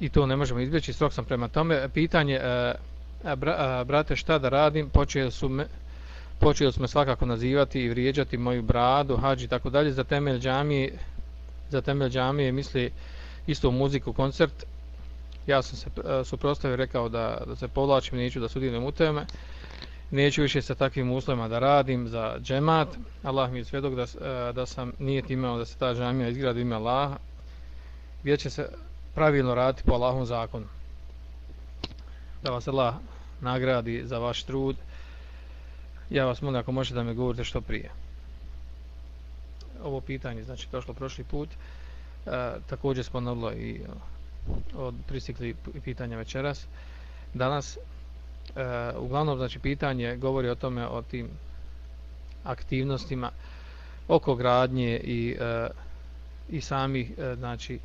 i to ne možemo izbjeći, strok sam prema tome. Pitanje, e, e bra, e, brate, šta da radim, počeli su me, počeli su me svakako nazivati i vrijeđati moju bradu, hađi i tako dalje, za temelj džamije, za temelj džamije misli isto muziku, koncert, ja sam se e, suprostavio rekao da, da se povlačim, neću da sudim u teme, neću više sa takvim uslovima da radim za džemat, Allah mi je svedok da, da sam nije imao da se ta džamija izgradi ime Allaha, gdje će se pravilno raditi po Allahom zakonu. Da vas Allah nagradi za vaš trud. Ja vas molim ako možete da me govorite što prije. Ovo pitanje, znači, došlo prošli put. E, također spomenulo i e, od prisikli pitanja večeras. Danas, e, uglavnom, znači, pitanje govori o tome, o tim aktivnostima oko gradnje i, e, i samih, e, znači,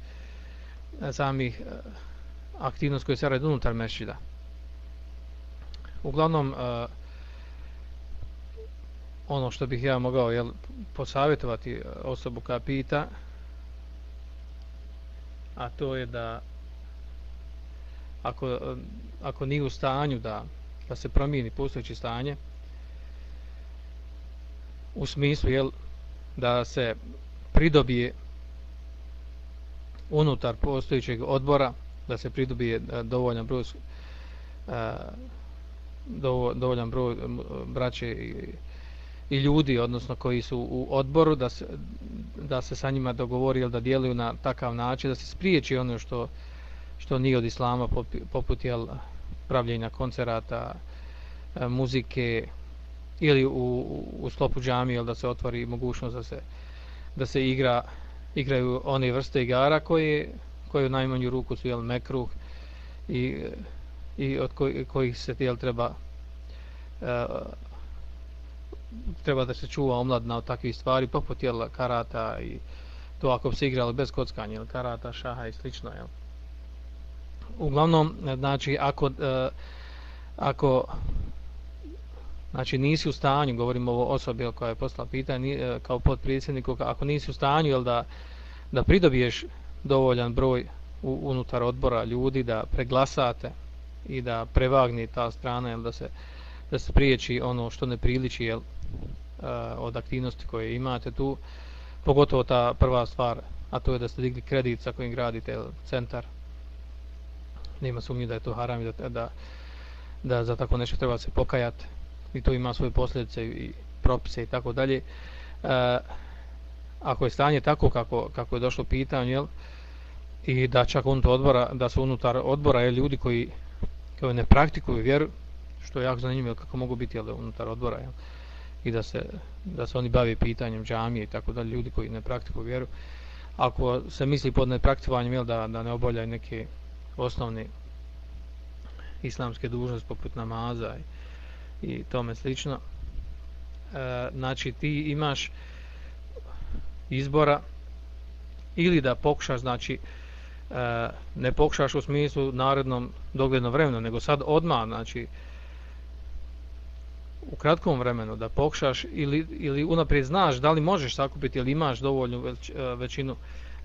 E, samih e, aktivnosti koje se radi unutar mešćida. Uglavnom, e, ono što bih ja mogao jel, posavjetovati e, osobu koja pita, a to je da ako, ako nije u stanju da, da se promijeni postojeće stanje, u smislu jel, da se pridobije unutar postojećeg odbora da se pridobije e, dovoljan broj e, dovoljan broj e, braće i, i ljudi odnosno koji su u odboru da se, da se sa njima dogovori ili da djeluju na takav način da se spriječi ono što što nije od islama poput jel, pravljenja koncerata muzike ili u, u sklopu džamije da se otvori mogućnost da se da se igra igraju one vrste igara koje koje u najmanju ruku su jel mekruh i i od koj, kojih se jel treba e, treba da se čuva omladna od takvih stvari poput jel karata i to ako bi se igrali bez kockanja jel karata šaha i slično jel. Uglavnom znači ako e, ako znači nisi u stanju, govorimo o osobi koja je poslala pitanje, e, kao podpredsjedniku, ako nisi u stanju jel, da, da pridobiješ dovoljan broj u, unutar odbora ljudi, da preglasate i da prevagni ta strana, jel, da se da se priječi ono što ne priliči jel, e, od aktivnosti koje imate tu, pogotovo ta prva stvar, a to je da ste digli kredit sa kojim gradite jel, centar, nema sumnje da je to haram i da, da, da za tako nešto treba se pokajati, i to ima svoje posljedice i propise i tako dalje. E, ako je stanje tako kako, kako je došlo pitanje, jel, i da čak unutar odbora, da su unutar odbora je ljudi koji, koji ne praktikuju vjeru, što je jako zanimljivo kako mogu biti jel, unutar odbora, jel, i da se, da se oni bavi pitanjem džamije i tako dalje, ljudi koji ne praktikuju vjeru. Ako se misli pod nepraktikovanjem, jel, da, da ne oboljaju neke osnovne islamske dužnosti poput namaza i, i tome slično. E, znači ti imaš izbora ili da pokušaš, znači e, ne pokušaš u smislu narednom doglednom vremenu, nego sad odmah, znači u kratkom vremenu da pokušaš ili, ili unaprijed znaš da li možeš sakupiti ili imaš dovoljnu već, e, većinu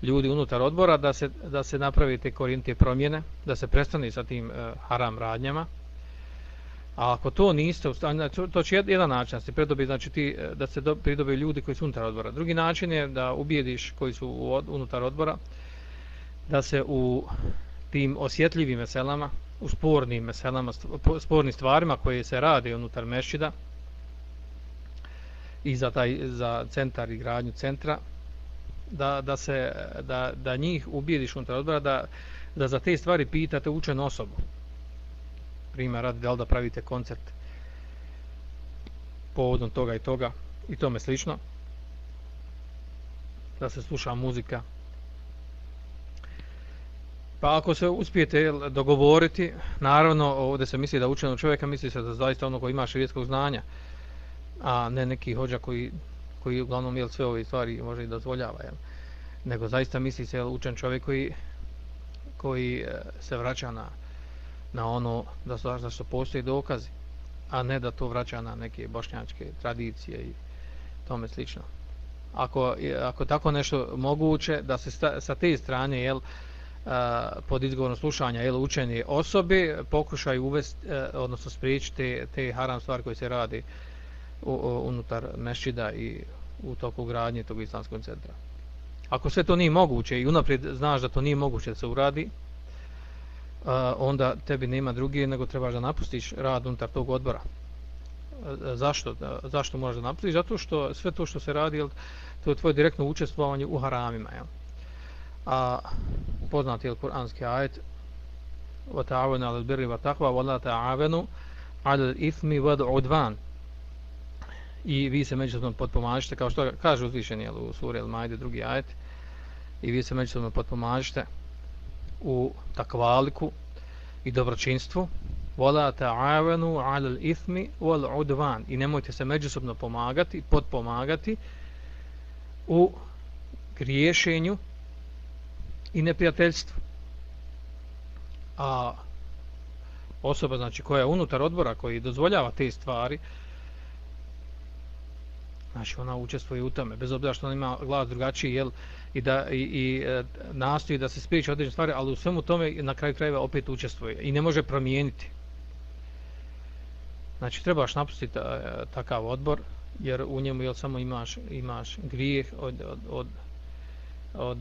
ljudi unutar odbora da se, da se napravi te korijentije promjene, da se prestane sa tim e, haram radnjama, A ako to niste u stanju, znači, to će jedan način da se pridobi, znači ti, eh, da se pridobe ljudi koji su unutar odbora. Drugi način je da ubijediš koji su unutar odbora, da se u tim osjetljivim meselama, u spornim meselama, spornim stvarima koje se rade unutar mešćida i za, taj, za centar i gradnju centra, da, da, se, da, da njih ubijediš unutar odbora, da, da za te stvari pitate učenu osobu prima rad, da li da pravite koncert povodom toga i toga i tome slično da se sluša muzika pa ako se uspijete dogovoriti naravno ovdje se misli da učeno čovjeka misli se da zaista ono koji ima širijetskog znanja a ne neki hođa koji koji uglavnom jel, sve ove stvari može i dozvoljava jel. nego zaista misli se jel, učen čovjek koji koji eh, se vraća na na ono da su da su postoji dokazi a ne da to vraća na neke bošnjačke tradicije i tome slično ako ako tako nešto moguće da se sta, sa te strane jel pod izgovorom slušanja ili učenje osobe pokušaju uvesti, e, odnosno spriječiti te, te haram stvari koje se radi u, u, unutar mešida i u toku gradnje tog islamskog centra. Ako sve to nije moguće i unaprijed znaš da to nije moguće da se uradi, onda tebi nema drugi nego trebaš da napustiš rad unutar tog odbora. Zašto? Zašto moraš da napustiš? Zato što sve to što se radi, to je tvoje direktno učestvovanje u haramima. Jel? A poznati je kuranski ajet wa عَلَى 'alal birri وَلَا taqwa عَلَى الْإِثْمِ وَدْعُدْوَانِ 'alal i vi se međusobno potpomažite kao što kaže uzvišeni u suri El Maide drugi ajet i vi se međusobno potpomažite u takvaliku i dobročinstvu wala ta'awanu 'alal ithmi wal 'udwan i nemojte se međusobno pomagati potpomagati u griješenju i neprijateljstvu. A osoba znači koja je unutar odbora koji dozvoljava te stvari znači ona učestvuje u tome bez obzira što ona ima glas drugačiji jel, i, da, i, i e, nastoji da se spriče određene stvari ali u svemu tome na kraju krajeva opet učestvuje i ne može promijeniti znači trebaš napustiti e, takav odbor jer u njemu jel, samo imaš, imaš grijeh od, od, od, od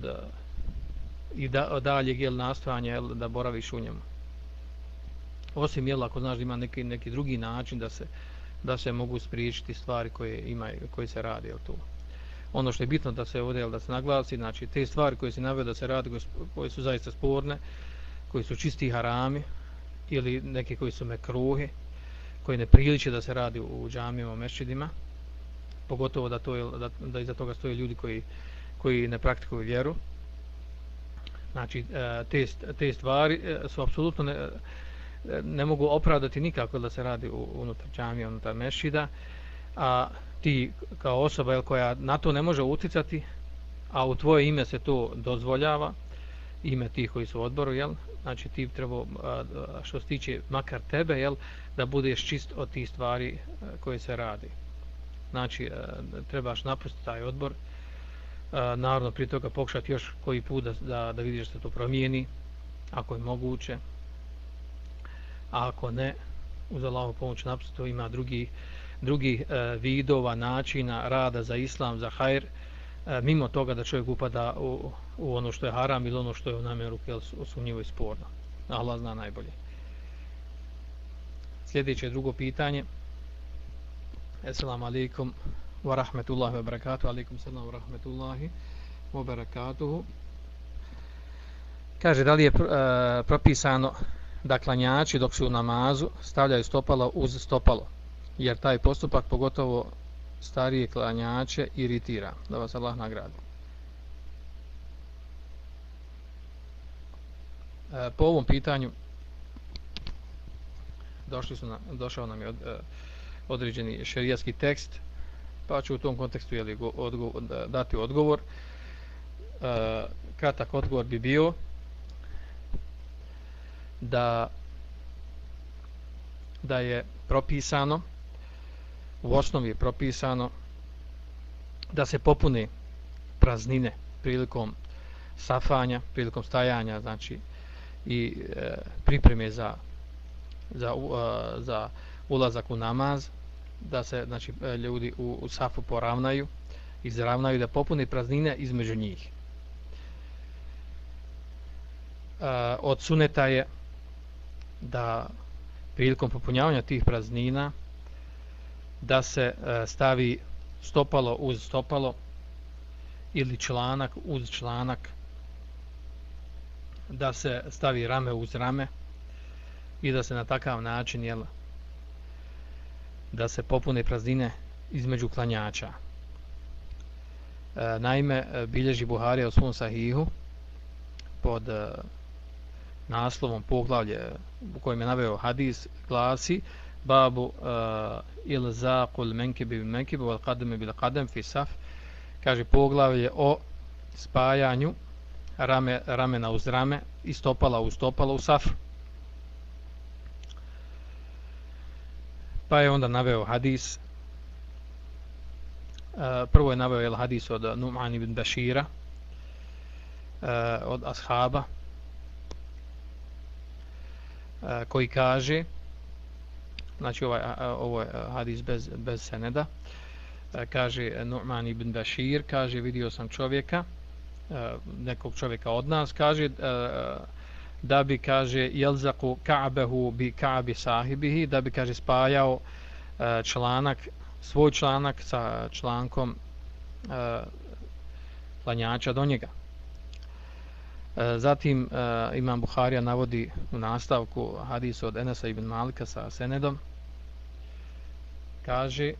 i da, dalje jel, nastojanje jel, da boraviš u njemu. Osim jel, ako znaš da ima neki, neki drugi način da se, da se mogu spriječiti stvari koje, imaju, koje se radi. Jel, tu. Ono što je bitno da se ovdje da se naglasi, znači te stvari koje se navio da se radi, koje su zaista sporne, koji su čisti harami ili neke koji su mekruhe, koji ne priliče da se radi u džamijama, mešćidima, pogotovo da, to je, da, da iza toga stoje ljudi koji, koji ne praktikuju vjeru, znači e, te, te stvari e, su apsolutno ne, e, ne mogu opravdati nikako da se radi unutar džamija, unutar mešida, a ti kao osoba jel, koja na to ne može uticati, a u tvoje ime se to dozvoljava, ime tih koji su u odboru, jel, znači ti treba, što se tiče makar tebe, jel, da budeš čist od tih stvari e, koje se radi. Znači, e, trebaš napustiti taj odbor, e, naravno prije toga pokušati još koji put da, da, da vidiš da se to promijeni ako je moguće a ako ne uz Allahovu pomoć napustiti ima drugi uh, e, vidova načina rada za islam, za hajr e, mimo toga da čovjek upada u, u ono što je haram ili ono što je u namjeru osumnjivo i sporno. Allah zna najbolje. Sljedeće drugo pitanje. Assalamu alaikum wa rahmetullahi wa barakatuhu alaikum salam wa rahmetullahi wa barakatuhu kaže da li je e, propisano da klanjači dok su u namazu stavljaju stopalo uz stopalo? Jer taj postupak pogotovo starije klanjače iritira da vas Allah nagradi e, po ovom pitanju došli su na, došao nam je od, e, određeni šerijatski tekst pa ću u tom kontekstu jeli, odgovor, dati odgovor. E, kratak odgovor bi bio da da je propisano u osnovi je propisano da se popune praznine prilikom safanja, prilikom stajanja, znači i e, pripreme za za, e, za ulazak u namaz, da se znači e, ljudi u, u safu poravnaju izravnaju da popune praznine između njih. E, od suneta je da prilikom popunjavanja tih praznina da se e, stavi stopalo uz stopalo ili članak uz članak da se stavi rame uz rame i da se na takav način jel, da se popune praznine između klanjača. E, naime, bilježi Buharija u svom sahihu pod e, naslovom poglavlje u kojem je naveo hadis glasi babu uh, il menkibi bil menkibi wal qadami bil qadam fi saf kaže poglavlje o spajanju rame, ramena uz rame i stopala uz stopala u saf Pa je onda naveo hadis. Uh, prvo je naveo el hadis od Numan ibn Bashira uh, od ashaba koji kaže znači ovaj ovo je hadis bez bez seneda e, kaže e, Nu'man ibn Bashir kaže vidio sam čovjeka e, nekog čovjeka od nas kaže da bi kaže jelzaku ka'behu bi ka'bi sahibihi da bi kaže spajao članak svoj članak sa člankom planjača do njega zatim Imam Buharija navodi u nastavku hadis od Enesa ibn Malika sa Senedom. Kaže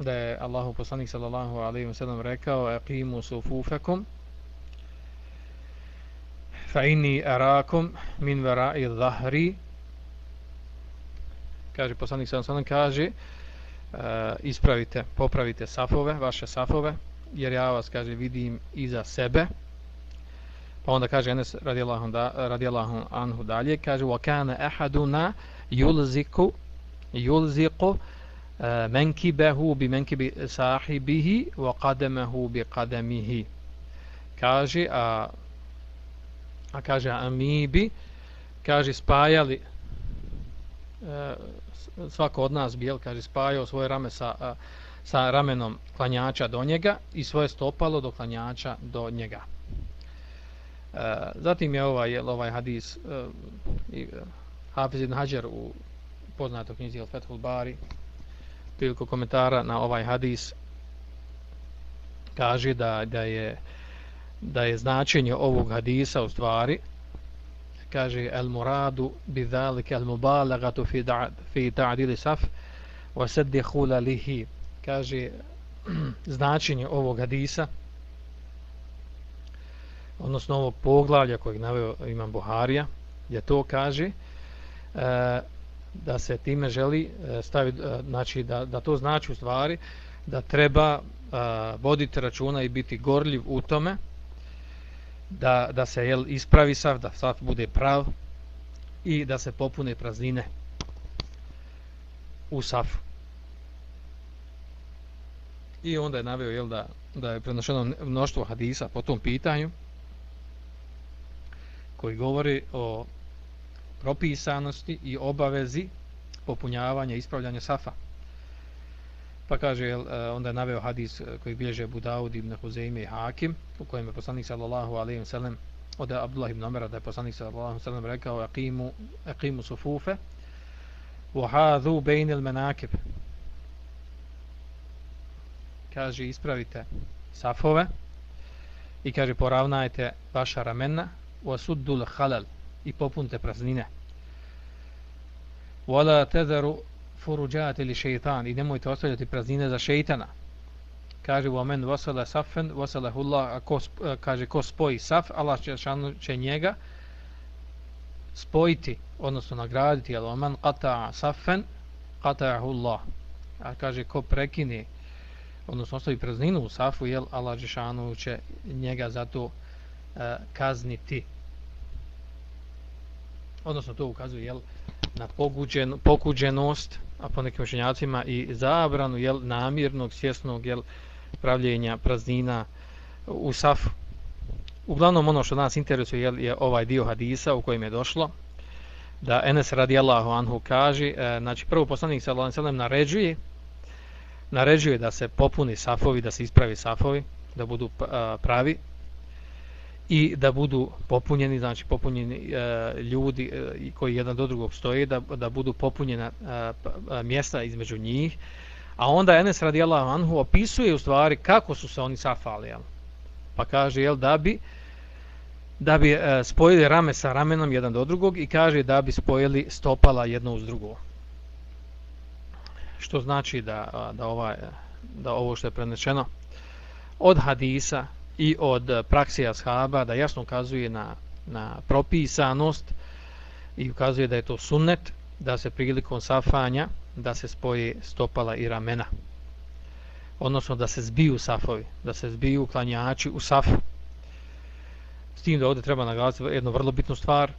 da je Allahu poslanik sallallahu alejhi ve sellem rekao: "Aqimu sufufakum fa inni arakum min wara'i dhahri." Kaže poslanik sallallahu alejhi ve sellem kaže: uh, ispravite, popravite safove, vaše safove, jer ja vas kaže vidim iza sebe. Pa onda kaže Enes radijallahu, da, radijallahu anhu dalje, kaže wa kana ahaduna yulziku yulziku Eh, menkibehu bi menkibi sahibihi wa qadamahu bi qadamihi. Kaže a a kaže a mi bi kaže spajali e, svako od nas bil kaže spajao svoje rame sa a, sa ramenom klanjača do njega i svoje stopalo do klanjača do njega. e, zatim je ovaj, ovaj hadis e, i, Hafiz ibn Hajar u poznatoj knjizi Al-Fethul Bari priliku komentara na ovaj hadis kaže da, da je da je značenje ovog hadisa u stvari kaže el muradu bi zalika al mubalagatu fi da, fi ta'dil saf wa sadd khulalihi. Kaže značenje ovog hadisa odnosno ovog poglavlja kojeg naveo imam Buharija, je to kaže e, da se time želi e, stavi staviti, e, znači da, da to znači u stvari da treba e, a, voditi računa i biti gorljiv u tome da, da se jel, ispravi sav, da sav bude prav i da se popune praznine u safu. I onda je naveo jel, da, da je prenošeno mnoštvo hadisa po tom pitanju koji govori o propisanosti i obavezi popunjavanja i ispravljanja safa. Pa kaže, onda je naveo hadis koji bilježe Budaud ibn Huzeime i Hakim, u kojem je poslanik sallallahu alaihi wa sallam od Abdullah ibn Omera da je poslanik sallallahu alaihi wa sallam rekao aqimu, aqimu sufufe wa hadhu bejn il menakib kaže ispravite safove i kaže poravnajte vaša ramena وسدوا الخلل i popunite praznine. Wala tadharu furujat li shaytan i nemojte ostavljati praznine za šejtana kaže wa man wasala safan wasalahu Allah ako kaže ko spoji saf Allah će će njega spojiti odnosno nagraditi. Al man qata safan qata'ahu Allah a kaže ko prekine odnosno ostavi prazninu u safu jel Allah Žešanu će njega zato E, kazniti odnosno to ukazuje jel, na poguđen, pokuđenost a po nekim učenjacima i zabranu jel, namirnog, svjesnog jel, pravljenja praznina u safu. Uglavnom ono što nas interesuje jel, je ovaj dio hadisa u kojem je došlo da Enes radijallahu anhu kaže e, znači prvo poslanik sallallahu alejhi ve sellem naređuje naređuje da se popuni safovi da se ispravi safovi da budu e, pravi i da budu popunjeni, znači popunjeni e, ljudi e, koji jedan do drugog stoje, da, da budu popunjena e, pa, e, mjesta između njih. A onda Enes radijallahu anhu opisuje u stvari kako su se oni safali. Jel? Pa kaže jel, da bi da bi e, spojili rame sa ramenom jedan do drugog i kaže da bi spojili stopala jedno uz drugo. Što znači da, da, ova, da ovo što je prenešeno od hadisa i od praksi ashaba da jasno ukazuje na, na propisanost i ukazuje da je to sunnet da se prilikom safanja da se spoje stopala i ramena. Odnosno da se zbiju safovi da se zbiju klanjači u safu s tim da ovdje treba naglasiti jednu vrlo bitnu stvar. E,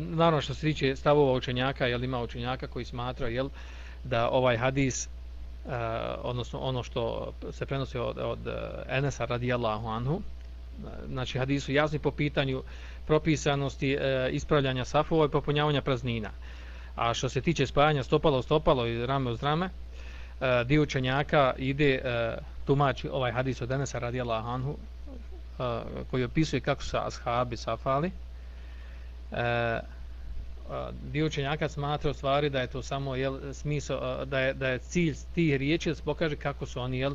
naravno što se tiče stavova učenjaka jel ima učenjaka koji smatra jel, da ovaj hadis uh, odnosno ono što se prenosi od, od eh, Enesa radijallahu anhu eh, znači hadisu jasni po pitanju propisanosti e, ispravljanja safova i popunjavanja praznina. A što se tiče spajanja stopalo u stopalo i rame uz rame, e, dio učenjaka ide e, tumači ovaj hadis od Enesa radijallahu Anhu, e, koji opisuje kako su ashabi safali. E, dio učenjaka smatra u stvari da je to samo jel, smisao, da je, da je cilj tih riječi da se pokaže kako su oni jel,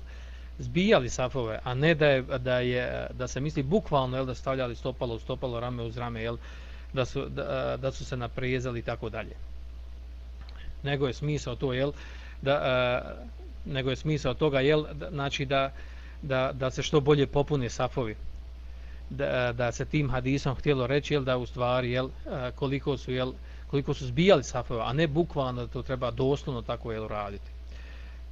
zbijali safove, a ne da je, da je da se misli bukvalno jel, da stavljali stopalo u stopalo, rame uz rame, jel, da, su, da, da su se naprezali i tako dalje. Nego je smisao to, jel, da, a, nego je smisao toga, jel, da, znači da, da, da se što bolje popune safovi. Da, da se tim hadisom htjelo reći, jel, da u stvari, jel, e, koliko su, jel, koliko su zbijali safove, a ne bukvalno da to treba doslovno tako, jel, raditi.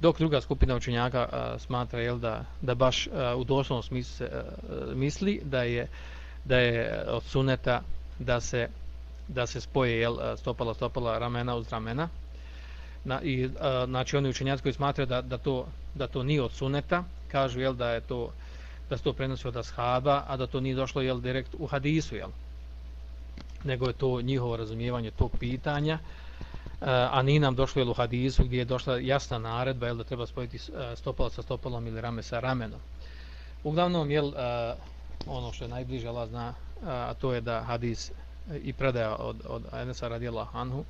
Dok druga skupina učenjaka a, smatra jel da da baš a, u doslovnom smislu a, misli da je da je od suneta da se da se spoje jel stopala stopala ramena uz ramena. Na i a, znači oni učenjaci koji smatraju da, da to da to nije od suneta kažu jel da je to da se to prenosi od ashaba a da to nije došlo jel direkt u hadisu jel nego je to njihovo razumijevanje tog pitanja e, a ni nam došlo je u hadisu gdje je došla jasna naredba jel, da treba spojiti e, stopalo sa stopalom ili rame sa ramenom. Uglavnom, jel, e, ono što je najbliže Allah zna, a to je da hadis i predaja od, od Enesa radijela Hanhu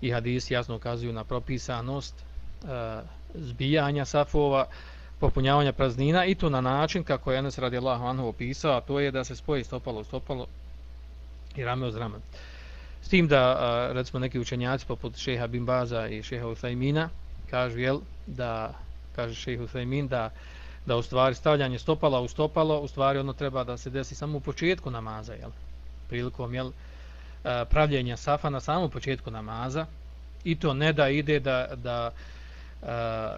i hadis jasno ukazuju na propisanost zbijanja safova, popunjavanja praznina i to na način kako je Enes radijallahu anhu opisao, a to je da se spoji stopalo u stopalo i rame uz rame. S tim da, recimo, neki učenjaci poput šeha Bimbaza i šeha Uthajmina kažu, jel, da, kaže šeha Uthajmin, da, da u stvari stavljanje stopala u stopalo, u stvari ono treba da se desi samo u početku namaza, jel, prilikom, jel, pravljenja safa na samom početku namaza i to ne da ide da, da E,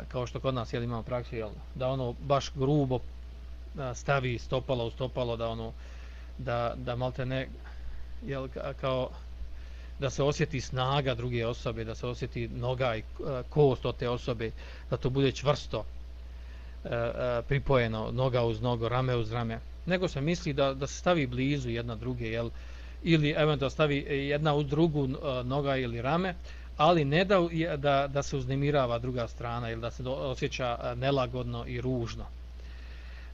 kao što kod nas, jel, imamo praksu, jel, da ono baš grubo e, stavi stopalo u stopalo, da ono, da, da malte ne, jel, kao, da se osjeti snaga druge osobe, da se osjeti noga i e, kost od te osobe, da to bude čvrsto pripojeno, noga uz nogo, rame uz rame. Nego se misli da, da se stavi blizu jedna druge, jel? ili eventualno stavi jedna uz drugu noga ili rame, ali ne da, da, da se uznemirava druga strana ili da se osjeća nelagodno i ružno.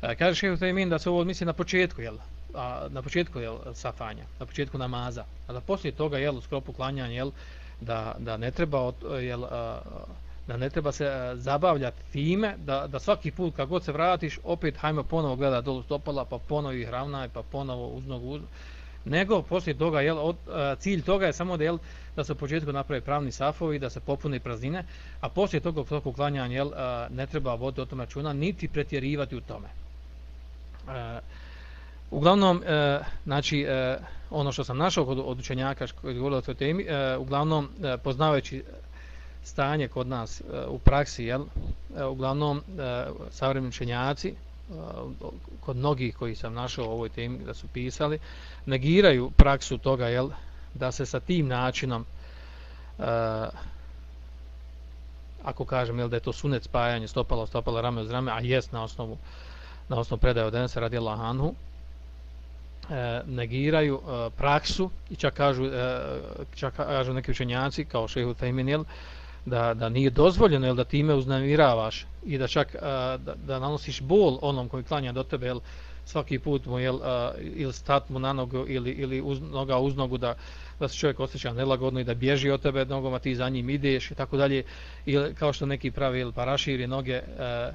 E, kaže Šehu Tejmin da se ovo misli na početku, jel? a, na početku jel, safanja, na početku namaza, a da poslije toga jel, u sklopu klanjanja jel, da, da ne treba jel, a, da ne treba se zabavljati time da, da svaki put kad god se vratiš opet hajmo ponovo gleda dolu stopala pa ponovo ih ravnaj pa ponovo uz nogu uz... nego poslije toga jel, od, a, cilj toga je samo da, jel, da se u početku naprave pravni safovi da se popune praznine a poslije toga u uklanjanja jel, ne treba voditi o tom računa niti pretjerivati u tome. A, Uglavnom, e, znači, e, ono što sam našao kod od učenjaka koji govorio o toj temi, e, uglavnom, e, poznavajući stanje kod nas e, u praksi, jel, e, uglavnom, e, savremeni učenjaci, e, kod mnogih koji sam našao u ovoj temi da su pisali, negiraju praksu toga, jel, da se sa tim načinom, e, ako kažem, jel, da je to sunet spajanje, stopalo, stopalo, rame uz rame, a jest na osnovu, na osnovu predaje od Enesa radi Allahanhu, e, negiraju e, praksu i čak kažu, e, čak kažu neki učenjaci kao šehu Tajmin da, da nije dozvoljeno jel, da time uznamiravaš i da čak e, da, da nanosiš bol onom koji klanja do tebe jel, svaki put mu jel, a, ili stat mu na nogu ili, ili uz, noga uz nogu da, da se čovjek osjeća nelagodno i da bježi od tebe nogom a ti za njim ideš i tako dalje ili kao što neki pravi ili pa raširi noge a,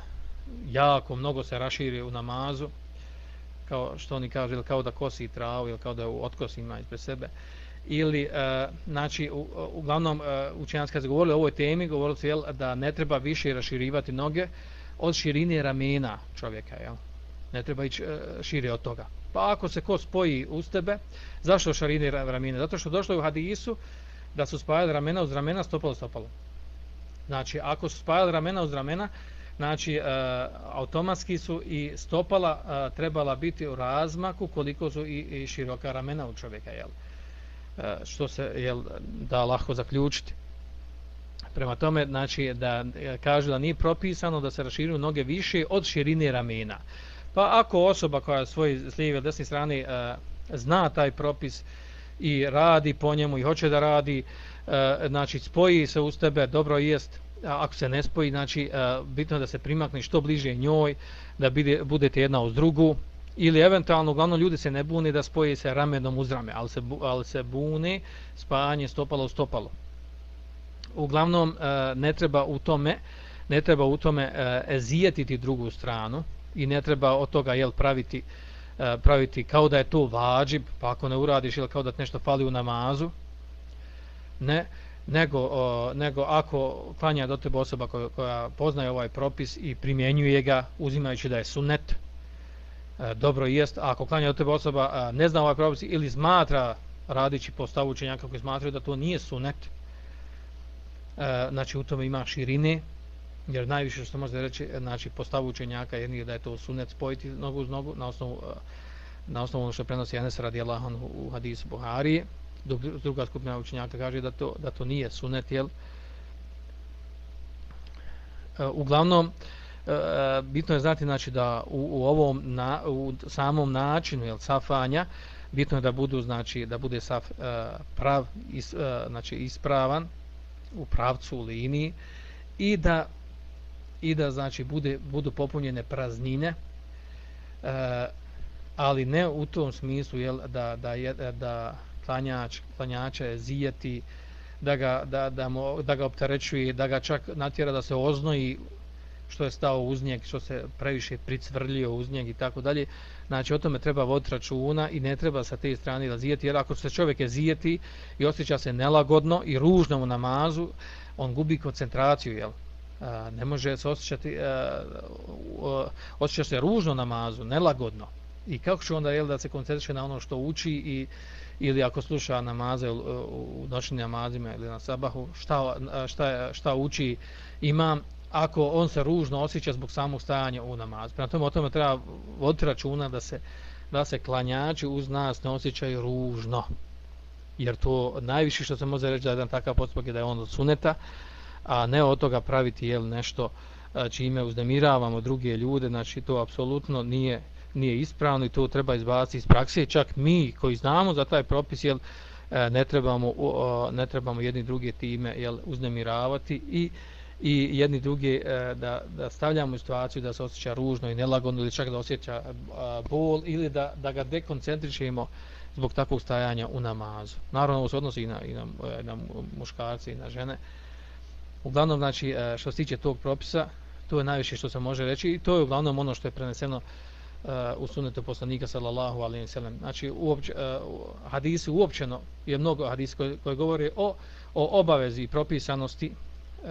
jako mnogo se raširi u namazu kao što oni kažu, ili kao da kosi travu, ili kao da u otkosi ima ispred sebe. Ili, e, znači, u, uglavnom, e, učenjanski kad se govorili o ovoj temi, govorili su jel, da ne treba više raširivati noge od širine ramena čovjeka, jel? Ne treba ići e, šire od toga. Pa ako se ko spoji uz tebe, zašto šarine ramene? Zato što došlo u hadisu da su spajali ramena uz ramena, stopalo, stopalo. Znači, ako su spajali ramena uz ramena, znači e, automatski su i stopala e, trebala biti u razmaku koliko su i, i široka ramena u čovjeka jel e, što se jel da lahko zaključiti prema tome znači da kaže kažu da nije propisano da se raširuju noge više od širine ramena pa ako osoba koja svoj s lijeve desne strane e, zna taj propis i radi po njemu i hoće da radi, e, znači spoji se uz tebe, dobro jest, ako se ne spoji, znači e, bitno je da se primakne što bliže njoj, da bide, budete jedna uz drugu, ili eventualno, uglavnom ljudi se ne bune da spoji se ramenom uz rame, ali se, ali se bune spajanje stopalo u stopalo. Uglavnom, e, ne treba u tome, ne treba u tome e, ezijetiti drugu stranu i ne treba od toga jel praviti e, praviti kao da je to vađib, pa ako ne uradiš ili kao da ti nešto fali u namazu, ne, nego, o, nego ako klanja do tebe osoba koja, koja poznaje ovaj propis i primjenjuje ga uzimajući da je sunnet, e, dobro jest, a ako klanja do tebe osoba a, ne zna ovaj propis ili smatra radići po stavu učenjaka koji smatraju da to nije sunnet, e, znači u tome ima širine, jer najviše što može reći, znači po stavu učenjaka je da je to sunet spojiti nogu uz nogu na osnovu, eh, na osnovu ono što prenosi Enes radijallahu anhu u hadisu Buhari, druga skupina učenjaka kaže da to, da to nije sunet, jel? Eh, uglavnom, eh, bitno je znati znači, da u, u ovom na, u samom načinu jel, safanja, bitno je da budu znači da bude saf prav is, znači ispravan u pravcu u liniji i da i da znači bude budu popunjene praznine e, ali ne u tom smislu jel da da je da klanjač, klanjača je zijeti, da ga, da, da, mu, da ga opterećuje, da ga čak natjera da se oznoji što je stao uz njeg, što se previše pricvrljio uz njeg i tako dalje. Znači, o tome treba voditi računa i ne treba sa te strane da zijeti, jer ako se čovjek je zijeti i osjeća se nelagodno i ružno u namazu, on gubi koncentraciju, jel? A, ne može se osjećati, osjeća se ružno namazu, nelagodno. I kako će onda, jel, da se koncentriše na ono što uči i ili ako sluša namaze u noćnim namazima ili na sabahu, šta, šta, šta uči imam, ako on se ružno osjeća zbog samog stajanja u namazu. Prema tome, o tome treba voditi računa da se, da se klanjači uz nas ne osjećaju ružno. Jer to najviše što se može reći da je jedan takav postupak je da je on od suneta, a ne od toga praviti jel, nešto čime uznemiravamo druge ljude, znači to apsolutno nije, nije ispravno i to treba izbaciti iz prakse. Čak mi koji znamo za taj propis, jel, e, ne trebamo, ne trebamo jedni druge time jel, uznemiravati i i jedni drugi e, da, da stavljamo u situaciju da se osjeća ružno i nelagodno ili čak da osjeća e, bol ili da, da ga dekoncentrišemo zbog takvog stajanja u namazu. Naravno, ovo se odnosi i na, i na, na muškarce i na žene. Uglavnom, znači, e, što se tiče tog propisa, to je najviše što se može reći i to je uglavnom ono što je preneseno uh, u sunetu poslanika sallallahu alejhi ve sellem. Znači uopće uh, hadisi uopćeno je mnogo hadisa koji, koji govore o o obavezi i propisanosti uh,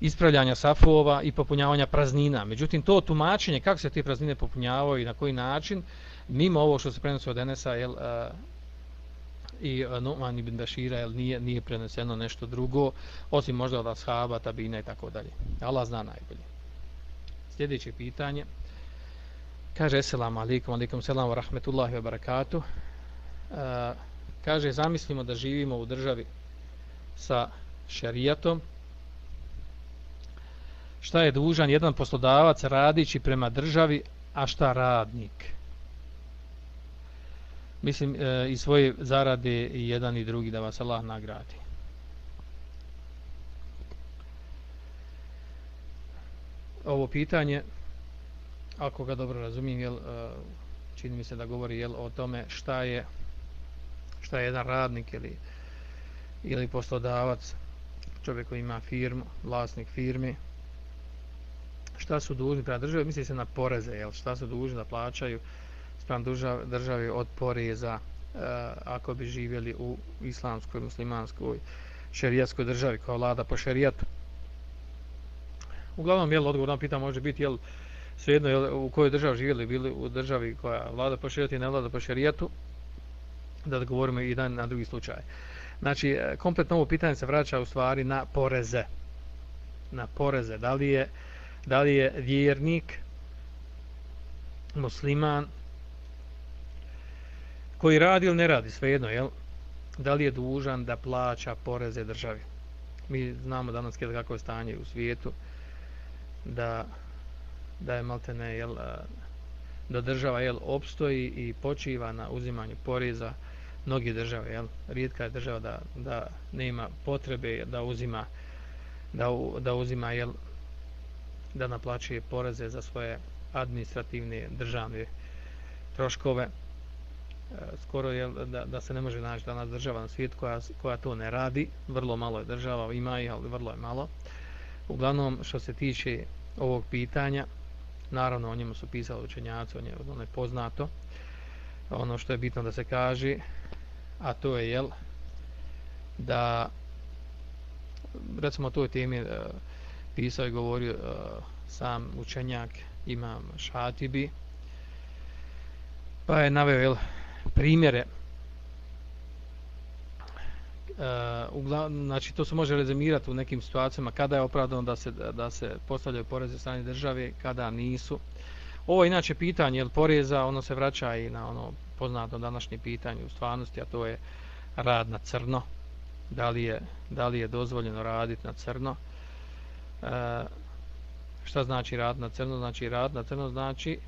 ispravljanja safova i popunjavanja praznina. Međutim, to tumačenje kako se te praznine popunjavaju i na koji način, mimo ovo što se prenosi od Enesa jel, uh, i e, Numan ibn Bešira, jer nije, nije preneseno nešto drugo, osim možda od ashaba, tabina i tako dalje. Allah zna najbolje sljedeće pitanje. Kaže, assalamu alaikum, alaikum selam wa rahmetullahi wa barakatuh. E, kaže, zamislimo da živimo u državi sa šarijatom. Šta je dužan jedan poslodavac radići prema državi, a šta radnik? Mislim, e, i svoje zarade i jedan i drugi da vas Allah nagradi. ovo pitanje ako ga dobro razumijem jel, e, čini mi se da govori jel, o tome šta je šta je jedan radnik ili, ili poslodavac čovjek koji ima firmu vlasnik firme šta su dužni prema državi misli se na poreze jel, šta su dužni da plaćaju sprem državi od poreza e, ako bi živjeli u islamskoj muslimanskoj šerijatskoj državi koja vlada po šerijatu. Uglavnom jel odgovor na pitanje može biti jel svejedno jel, u kojoj državi živjeli bili u državi koja vlada po šerijatu i ne vlada po šerijatu da govorimo i dan na drugi slučaj. Znači e, kompletno ovo pitanje se vraća u stvari na poreze. Na poreze. Da li je da li je vjernik musliman koji radi ili ne radi svejedno jel da li je dužan da plaća poreze državi mi znamo danas kako je stanje u svijetu da da je maltene jel, da država jel, opstoji i počiva na uzimanju poreza mnogi države. Jel? Rijetka je država da, da nema potrebe da uzima da, da uzima jel, da naplaćuje poreze za svoje administrativne državne troškove. Skoro je da, da se ne može naći danas država na svijet koja, koja to ne radi. Vrlo malo je država, ima i, ali vrlo je malo. Uglavnom, što se tiče ovog pitanja, naravno o njemu su pisali učenjaci, on je, ono je poznato. Ono što je bitno da se kaže, a to je jel, da recimo o toj temi e, pisao i govorio e, sam učenjak imam Šatibi pa je naveo jel, primjere Uh, ugla, znači to se može rezimirati u nekim situacijama kada je opravdano da se, da se postavljaju poreze strane države, kada nisu. Ovo je inače pitanje, jel poreza, ono se vraća i na ono poznato današnje pitanje u stvarnosti, a to je rad na crno. Da li je, da li je dozvoljeno raditi na crno? E, šta znači rad na crno? Znači rad na crno znači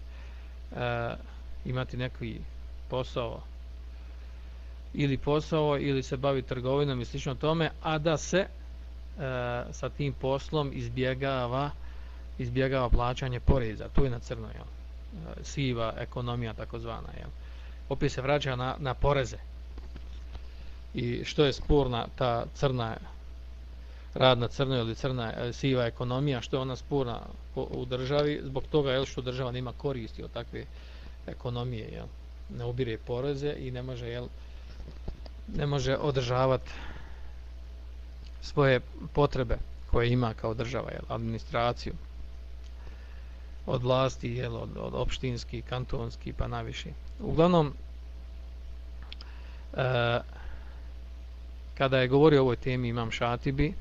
e, imati neki posao ili posao ili se bavi trgovinom i slično tome, a da se e, sa tim poslom izbjegava izbjegava plaćanje poreza. To je na crno, jel? E, siva ekonomija takozvana, jel? Opet se vraća na, na poreze. I što je sporna ta crna rad na crno ili crna e, siva ekonomija, što je ona sporna u državi, zbog toga jel, što država nima koristi od takve ekonomije, jel? Ne ubire poreze i ne može jel, ne može održavati svoje potrebe koje ima kao država, jel, administraciju od vlasti, jel, od, od opštinski, kantonski pa naviši. Uglavnom, e, kada je govorio o ovoj temi imam Šatibi,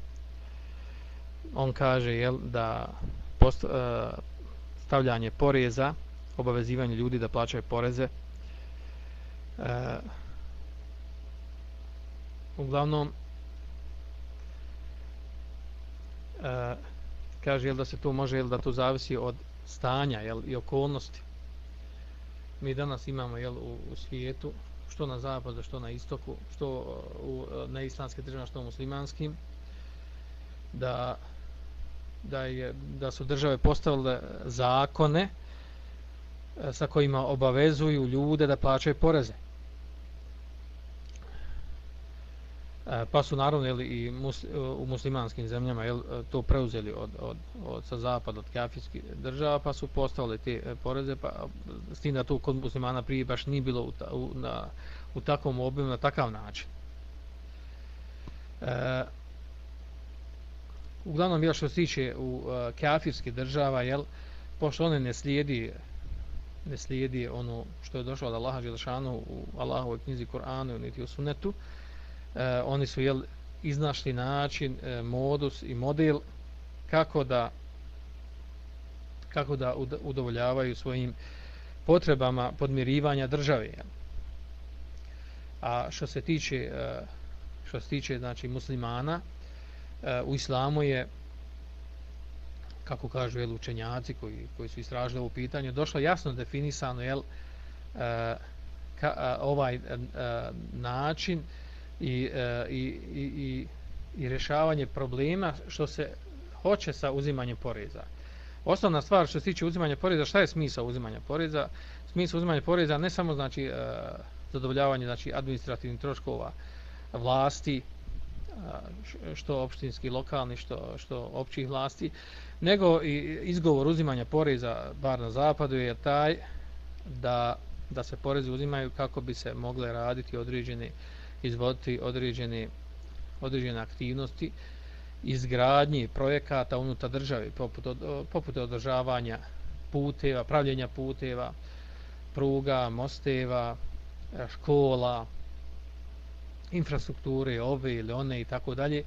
on kaže jel, da post, e, stavljanje poreza, obavezivanje ljudi da plaćaju poreze, e, uglavnom e, kaže jel da se to može jel da to zavisi od stanja jel i okolnosti. Mi danas imamo jel u, u svijetu što na zapadu što na istoku što eh, u neislamske države što u muslimanskim da da je da su države postavile zakone sa kojima obavezuju ljude da plaćaju poreze E, E, pa su naravno jeli, i mus, e, u muslimanskim zemljama jel, e, to preuzeli od, od, od, sa zapada, od kafirskih država, pa su postavili te poreze, pa s tim da to kod muslimana prije baš nije bilo u, ta, u, na, u takvom obimu, na takav način. E, uglavnom, jel, što se tiče u uh, kafirske država, jel, pošto one ne slijedi ne slijedi ono što je došlo od Allaha Želešanu u Allahovoj knjizi Koranu niti u Sunnetu, e, oni su jel, iznašli način, e, modus i model kako da kako da udovoljavaju svojim potrebama podmirivanja države. A što se tiče e, što se tiče znači muslimana e, u islamu je kako kažu jel, učenjaci koji, koji su istražili ovo pitanje, došlo jasno definisano jel, e, ka, ovaj način i, e, i, i, i, i rješavanje problema što se hoće sa uzimanjem poreza. Osnovna stvar što se tiče uzimanja poreza, šta je smisao uzimanja poreza? Smisao uzimanja poreza ne samo znači e, zadovoljavanje znači administrativnih troškova vlasti, e, što opštinski, lokalni, što, što općih vlasti, nego i izgovor uzimanja poreza, bar na zapadu, je taj da, da se porezi uzimaju kako bi se mogle raditi određene izvoditi određene, određene aktivnosti izgradnje projekata unutar države, poput, poput održavanja puteva, pravljenja puteva, pruga, mosteva, škola, infrastrukture, ove ili one i tako dalje.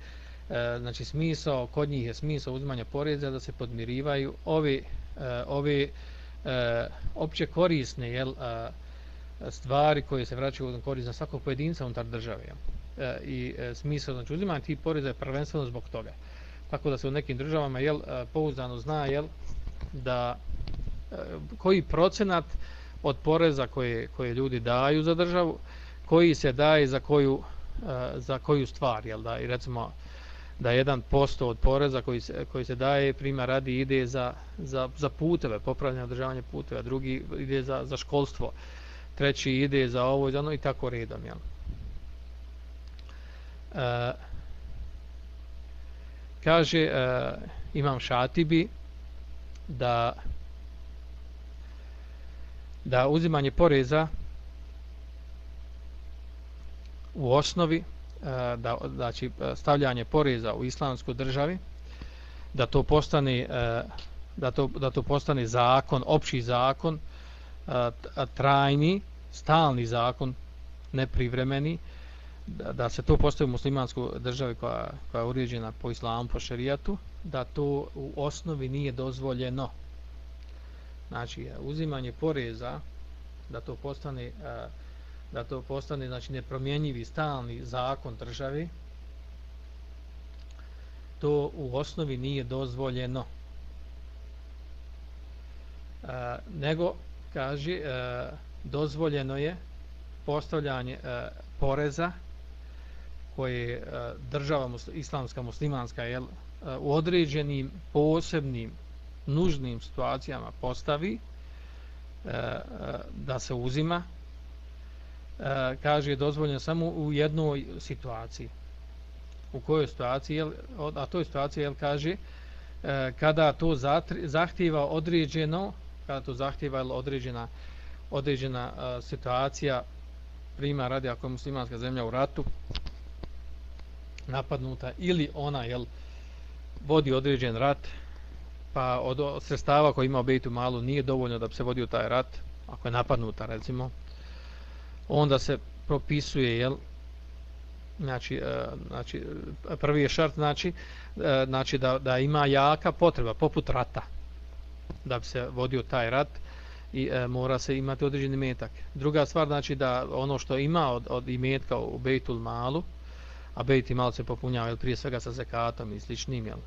E, znači smisao, kod njih je smisao uzmanja poreza da se podmirivaju ove, e, ove e, opće korisne jel, stvari koje se vraćaju u korist za svakog pojedinca unutar države. E, I e, smisao znači uzimanja tih poreza je prvenstveno zbog toga. Tako da se u nekim državama jel, e, pouzdano zna jel, da e, koji procenat od poreza koje, koje ljudi daju za državu, koji se daje za koju, e, za koju stvar, jel da, i recimo, da jedan posto od poreza koji se, koji se daje prima radi ide za, za, za puteve, popravljanje održavanje puteva, drugi ide za, za školstvo, treći ide za ovo i za ono i tako redom. Jel? E, kaže e, imam šatibi da da uzimanje poreza u osnovi e, da znači stavljanje poreza u islamskoj državi da to postane e, da to, da to postane zakon, opći zakon a trajni, stalni zakon neprivremeni da, da se to postavi u muslimanskoj državi koja, koja je uređena po islamu, po šerijatu da to u osnovi nije dozvoljeno. Znači uzimanje poreza da to postane a, da to postane znači nepromjenjivi stalni zakon državi, to u osnovi nije dozvoljeno. E, nego kaže e, dozvoljeno je postavljanje e, poreza koje e, država musl islamska muslimanska je e, u određenim posebnim nužnim situacijama postavi e, e da se uzima e, kaže je dozvoljeno samo u jednoj situaciji. U kojoj situaciji, jel, a to je situacija, jel, kaže, e, kada to zahtjeva određeno, kada to zahtjeva određena, određena e, situacija, prima radi ako je muslimanska zemlja u ratu, napadnuta, ili ona, jel, vodi određen rat, pa od sredstava koji ima obejitu malu nije dovoljno da bi se vodio taj rat, ako je napadnuta, recimo, onda se propisuje jel znači e, znači prvi je šart znači e, znači da, da ima jaka potreba poput rata da bi se vodio taj rat i e, mora se imati određeni metak. Druga stvar znači da ono što ima od, od imetka u bejtul malu a bejti Mal se popunjava jel, prije svega sa zekatom i sličnim jel,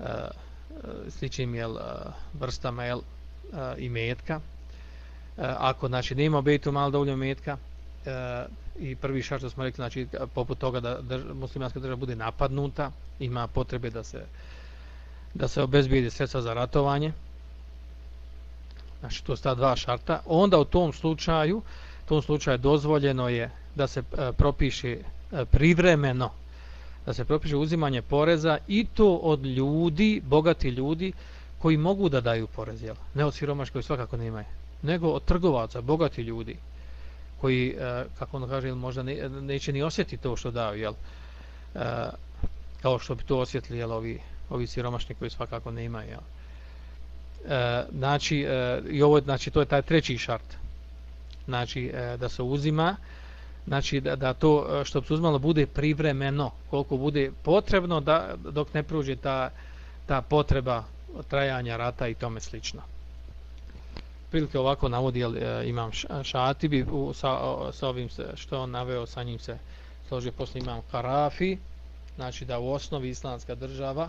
e, e sličnim jel, e, vrstama jel, e, imetka E, ako znači nema Bejtul Mal dovoljno imetka, e, i prvi šar što smo rekli znači poput toga da drž, muslimanska država bude napadnuta ima potrebe da se da se obezbijedi sredstva za ratovanje znači to sta dva šarta onda u tom slučaju u tom slučaju dozvoljeno je da se e, propiše e, privremeno da se propiše uzimanje poreza i to od ljudi, bogati ljudi koji mogu da daju porez, jel? ne od siromaš koji svakako nemaju nego od trgovaca, bogati ljudi koji, e, kako on kaže, možda ne, neće ni osjetiti to što daju, jel? E, kao što bi to osjetili jel, ovi, ovi siromašni koji svakako ne imaju. Jel? E, znači, e, i ovo, znači, to je taj treći šart. Znači, e, da se uzima, znači, da, da to e, što bi se uzmalo bude privremeno, koliko bude potrebno, da dok ne pruži ta, ta potreba trajanja rata i tome slično prilike ovako navodi jel, e, imam šatibi u, sa, sa ovim se, što on naveo sa njim se složio posle imam karafi znači da u osnovi islamska država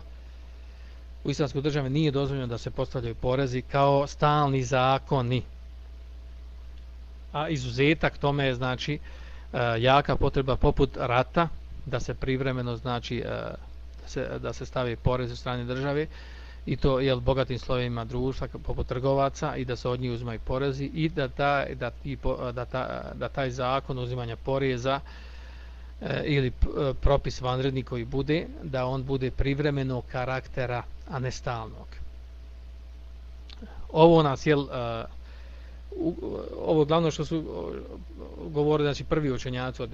u islamskoj državi nije dozvoljeno da se postavljaju porezi kao stalni zakoni. A izuzetak tome je znači e, jaka potreba poput rata da se privremeno znači e, da se, da se stavi porez u strane države i to je bogatim slovima društva poput trgovaca i da se od njih uzmaju porezi i da, ta, da, i po, da, ta, da taj zakon uzimanja poreza e, ili e, propis vanredni koji bude, da on bude privremenog karaktera, a ne stalnog. Ovo nas je ovo glavno što su govorili znači prvi učenjaci od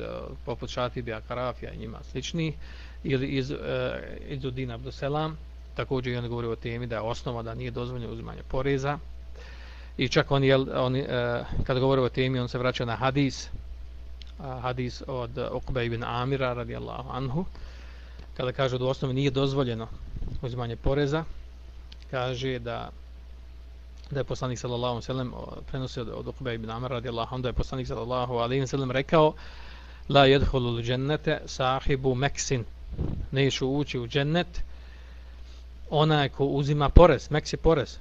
poput Šatibija, Karafija i njima slični ili iz, e, iz Udina Abduselam također i on govori o temi da je osnova da nije dozvoljeno uzimanje poreza i čak on, je, on e, govori o temi on se vraća na hadis a, hadis od Ukbe ibn Amira radijallahu anhu kada kaže da u osnovi nije dozvoljeno uzimanje poreza kaže da da je poslanik sallallahu alejhi ve sellem prenosio od Okba ibn Amira radijallahu anhu da je poslanik sallallahu alejhi ve sellem rekao la yadkhulu al-jannata sahibu maksin neće ući u džennet onaj ko uzima porez, meksi porez.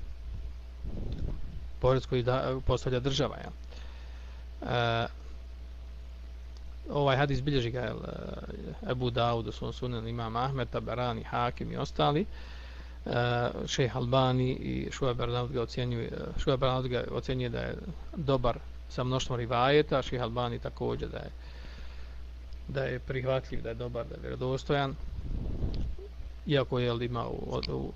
porez koji da, postavlja država. Ja. E, ovaj hadis bilježi ga jel, eh, Ebu Dawud, su sunan imam Ahmed, Tabarani, Hakim i ostali. Uh, šejh Albani i Šuaj Bernaud ga ocjenjuje, eh, Šuaj Bernard ga ocjenjuje da je dobar sa mnoštvom rivajeta, šejh Albani također da je da je prihvatljiv, da je dobar, da je vjerodostojan. Iako je ima u, u,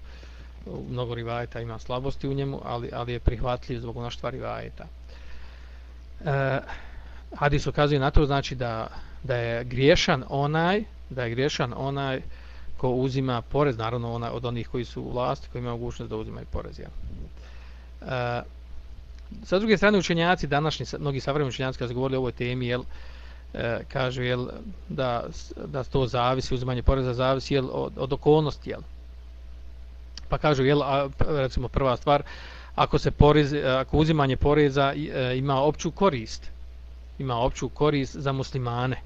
u mnogo rivajeta ima slabosti u njemu, ali, ali je prihvatljiv zbog mnoštva rivajeta. E, hadis ukazuje na to znači da, da je griješan onaj da je griješan onaj ko uzima porez, naravno onaj od onih koji su u vlasti, koji imaju mogućnost da uzimaju porez. Ja. E, sa druge strane učenjaci, današnji, mnogi savremeni učenjaci kada su govorili o ovoj temi, jel, e, kažu jel, da, da to zavisi, uzimanje poreza zavisi jel, od, od okolnosti. Jel. Pa kažu, jel, a, recimo prva stvar, ako se porez, ako uzimanje poreza e, ima opću korist, ima opću korist za muslimane.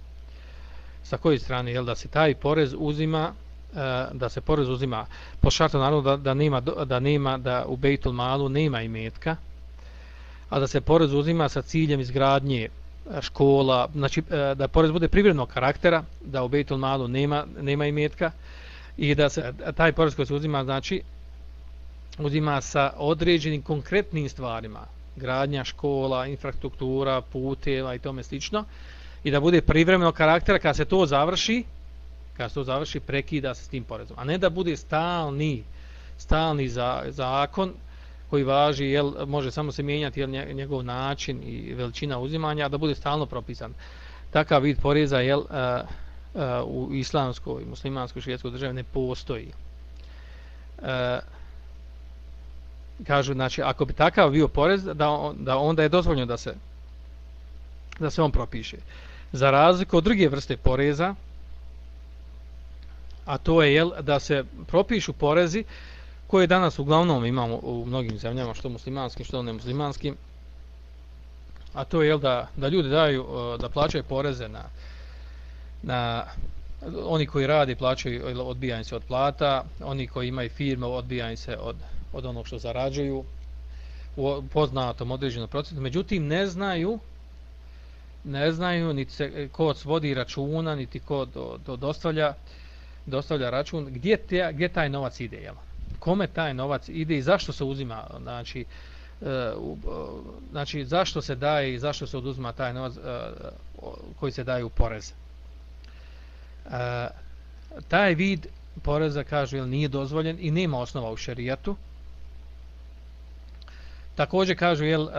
Sa koje strane je da se taj porez uzima e, da se porez uzima po šartu naravno da, da nema da nema da u Beitul Malu nema imetka a da se porez uzima sa ciljem izgradnje e, škola, znači e, da porez bude privrednog karaktera, da u Beitul Malu nema, nema imetka i da se taj porez koji se uzima znači uzima sa određenim konkretnim stvarima gradnja škola, infrastruktura, puteva i tome slično. I da bude privremeno karaktera kad se to završi kad se to završi prekida se s tim porezom. A ne da bude stalni stalni za, zakon koji važi jel, može samo se mijenjati jel, njegov način i veličina uzimanja da bude stalno propisan. Takav vid poreza jel, uh, uh, u islamskoj, muslimanskoj, švijetskoj državi ne postoji. Uh, kažu znači ako bi takav bio porez da on, da onda je dozvoljeno da se da se on propiše. Za razliku od druge vrste poreza a to je jel da se propišu porezi koje danas uglavnom imamo u mnogim zemljama što muslimanskim što nemuslimanskim a to je jel da da ljudi daju da plaćaju poreze na na oni koji radi plaćaju odbijanje se od plata oni koji imaju firme odbijanje se od od onog što zarađuju u poznatom određenom procentu. Međutim, ne znaju ne znaju niti se ko svodi računa, niti ko do, do dostavlja dostavlja račun, gdje, te, gdje taj novac ide, jel? Kome taj novac ide i zašto se uzima, znači, e, e znači zašto se daje i zašto se oduzima taj novac e, koji se daje u porez. E, taj vid poreza, kažu, jel, nije dozvoljen i nema osnova u šerijatu, Također kažu jel uh,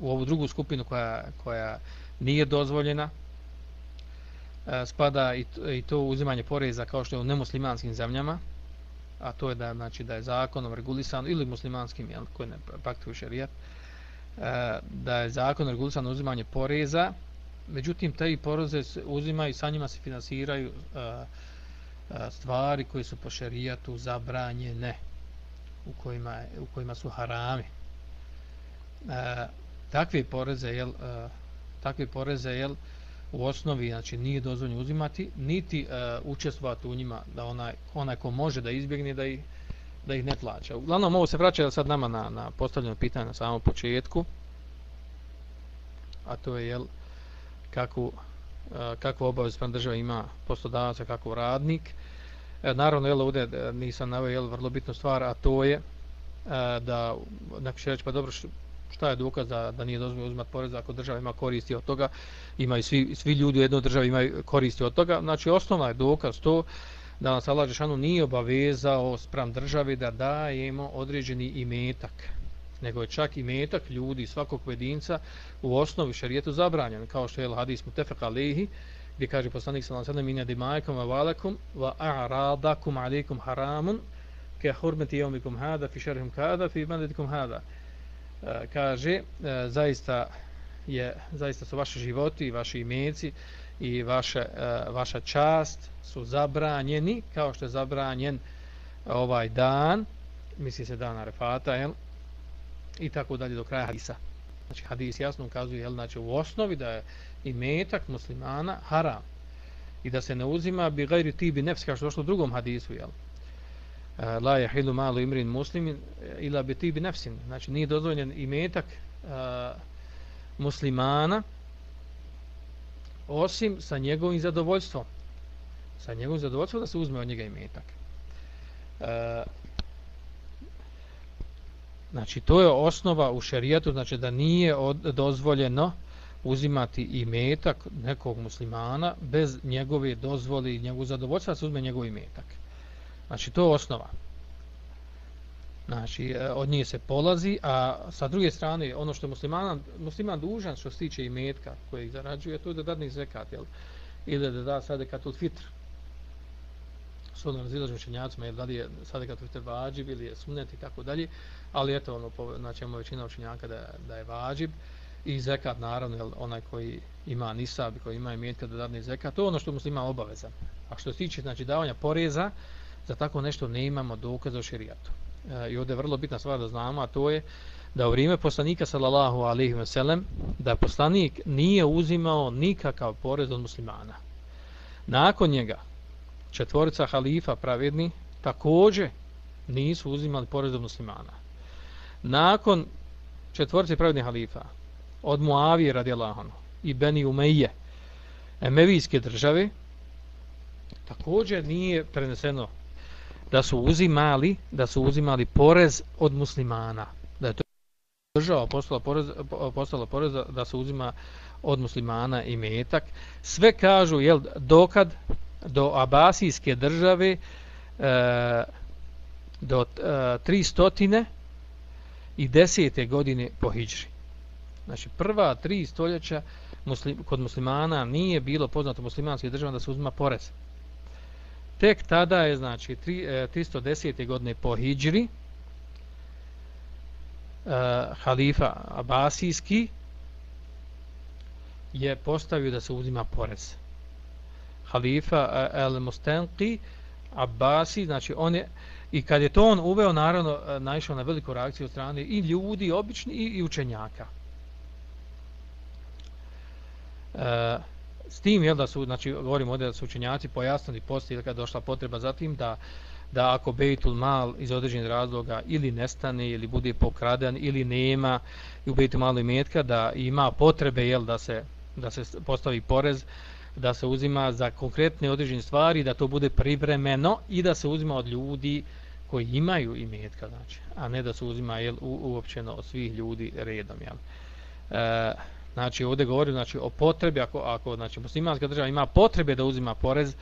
u ovu drugu skupinu koja koja nije dozvoljena uh, spada i to, i to uzimanje poreza kao što je u nemuslimanskim zemljama a to je da znači da je zakonom regulisano ili muslimanskim jel koji ne praktikuju šerijat uh, da je zakon regulisano uzimanje poreza međutim te i poreze uzimaju i sa njima se finansiraju uh, stvari koje su po šerijatu zabranjene u kojima, u kojima su harami. E, takve poreze, jel, e, takve poreze, jel, u osnovi, znači, nije dozvoljeno uzimati, niti e, učestvovati u njima da onaj, onaj ko može da izbjegne da ih, da ih ne plaća. Uglavnom, ovo se vraća sad nama na, na postavljeno pitanje na samom početku, a to je, jel, kako, e, kako obavez prema država ima poslodavaca, kako radnik, E, naravno, jel, ovdje e, nisam naveo, jel, vrlo bitnu stvar, a to je e, da, neko će reći, pa dobro, šta je dokaz da, da nije dozvoljeno uzmat porez ako država ima koristi od toga, imaju svi, svi ljudi u jednoj državi imaju koristi od toga, znači osnovna je dokaz to da nas Allah Žešanu nije obavezao sprem državi da dajemo određeni imetak, nego je čak imetak ljudi, svakog pojedinca u osnovi šarijetu zabranjen, kao što je hadis Mutefek alihi, gdje kaže poslanik sallallahu alejhi ve sellem inna dima'akum wa walakum wa a'radakum alaykum haramun ka hurmati yawmikum hada fi sharhim kada fi baladikum hada e, kaže e, zaista je zaista su vaši životi i vaši imeci i vaše, e, vaša čast su zabranjeni kao što je zabranjen ovaj dan misli se dan Arefata jel? i tako dalje do kraja hadisa znači hadis jasno ukazuje jel? znači u osnovi da je i metak muslimana haram i da se ne uzima bi gajri tibi nefs kao što došlo u drugom hadisu jel? E, la yahilu malu imrin muslimin ila bi tibi nefsin znači nije dozvoljen imetak a, muslimana osim sa njegovim zadovoljstvom sa njegovim zadovoljstvom da se uzme od njega imetak a, znači to je osnova u šerijatu znači da nije od, dozvoljeno uzimati imetak nekog muslimana bez njegove dozvoli i njegovog zadovoljstva da se uzme njegov imetak Znači, to je osnova. Znači, e, od nje se polazi, a sa druge strane, ono što je musliman, musliman dužan što se tiče imetka koji zarađuje, to je da dadne zekat, jel? Ili da da sadekat od fitr. Svodno razilažu učenjacima, jel da li je sadekat od fitr vađib ili je sunet i tako dalje, ali eto, ono, po, znači, ono većina učinjaka da, da je vađib i zekat, naravno, jel, onaj koji ima nisab, koji ima imetka da dadne zekat, to je ono što muslima obaveza. A što se tiče, znači, davanja poreza, za tako nešto ne imamo dokaza u šerijatu. E, I ovdje je vrlo bitna stvar da znamo, a to je da u vrijeme poslanika sallallahu alejhi ve sellem da poslanik nije uzimao nikakav porez od muslimana. Nakon njega, četvorica halifa pravedni, takođe nisu uzimali porez od muslimana. Nakon četvorci pravednih halifa, od Muavije radijalahanu i Beni Umeije, emevijske države, također nije preneseno da su uzimali da su uzimali porez od muslimana. Da je to država postala porez postala porez da se uzima od muslimana i metak sve kažu jel dokad do abasijske države e, do e, 300 i desete godine po hidžri znači prva tri stoljeća muslim, kod muslimana nije bilo poznato muslimanskih država da se uzima porez tek tada je znači 310. E, godine po Hidžri eh, halifa Abasijski je postavio da se uzima porez. Halifa e, uh, El Mustanqi Abasi, znači on je i kad je to on uveo, naravno e, naišao na veliku reakciju od strane i ljudi obični i, i učenjaka. E, s tim jel da su znači govorimo ovdje da su učenjaci pojasnili poslije kad došla potreba za tim da da ako Bejtul Mal iz određenih razloga ili nestane ili bude pokradan ili nema i u Bejtul Malu imetka da ima potrebe jel da se da se postavi porez da se uzima za konkretne određene stvari da to bude privremeno i da se uzima od ljudi koji imaju imetka znači a ne da se uzima jel u, uopćeno od svih ljudi redom jel e, Znači ovdje govori znači o potrebi ako ako znači muslimanska država ima potrebe da uzima porez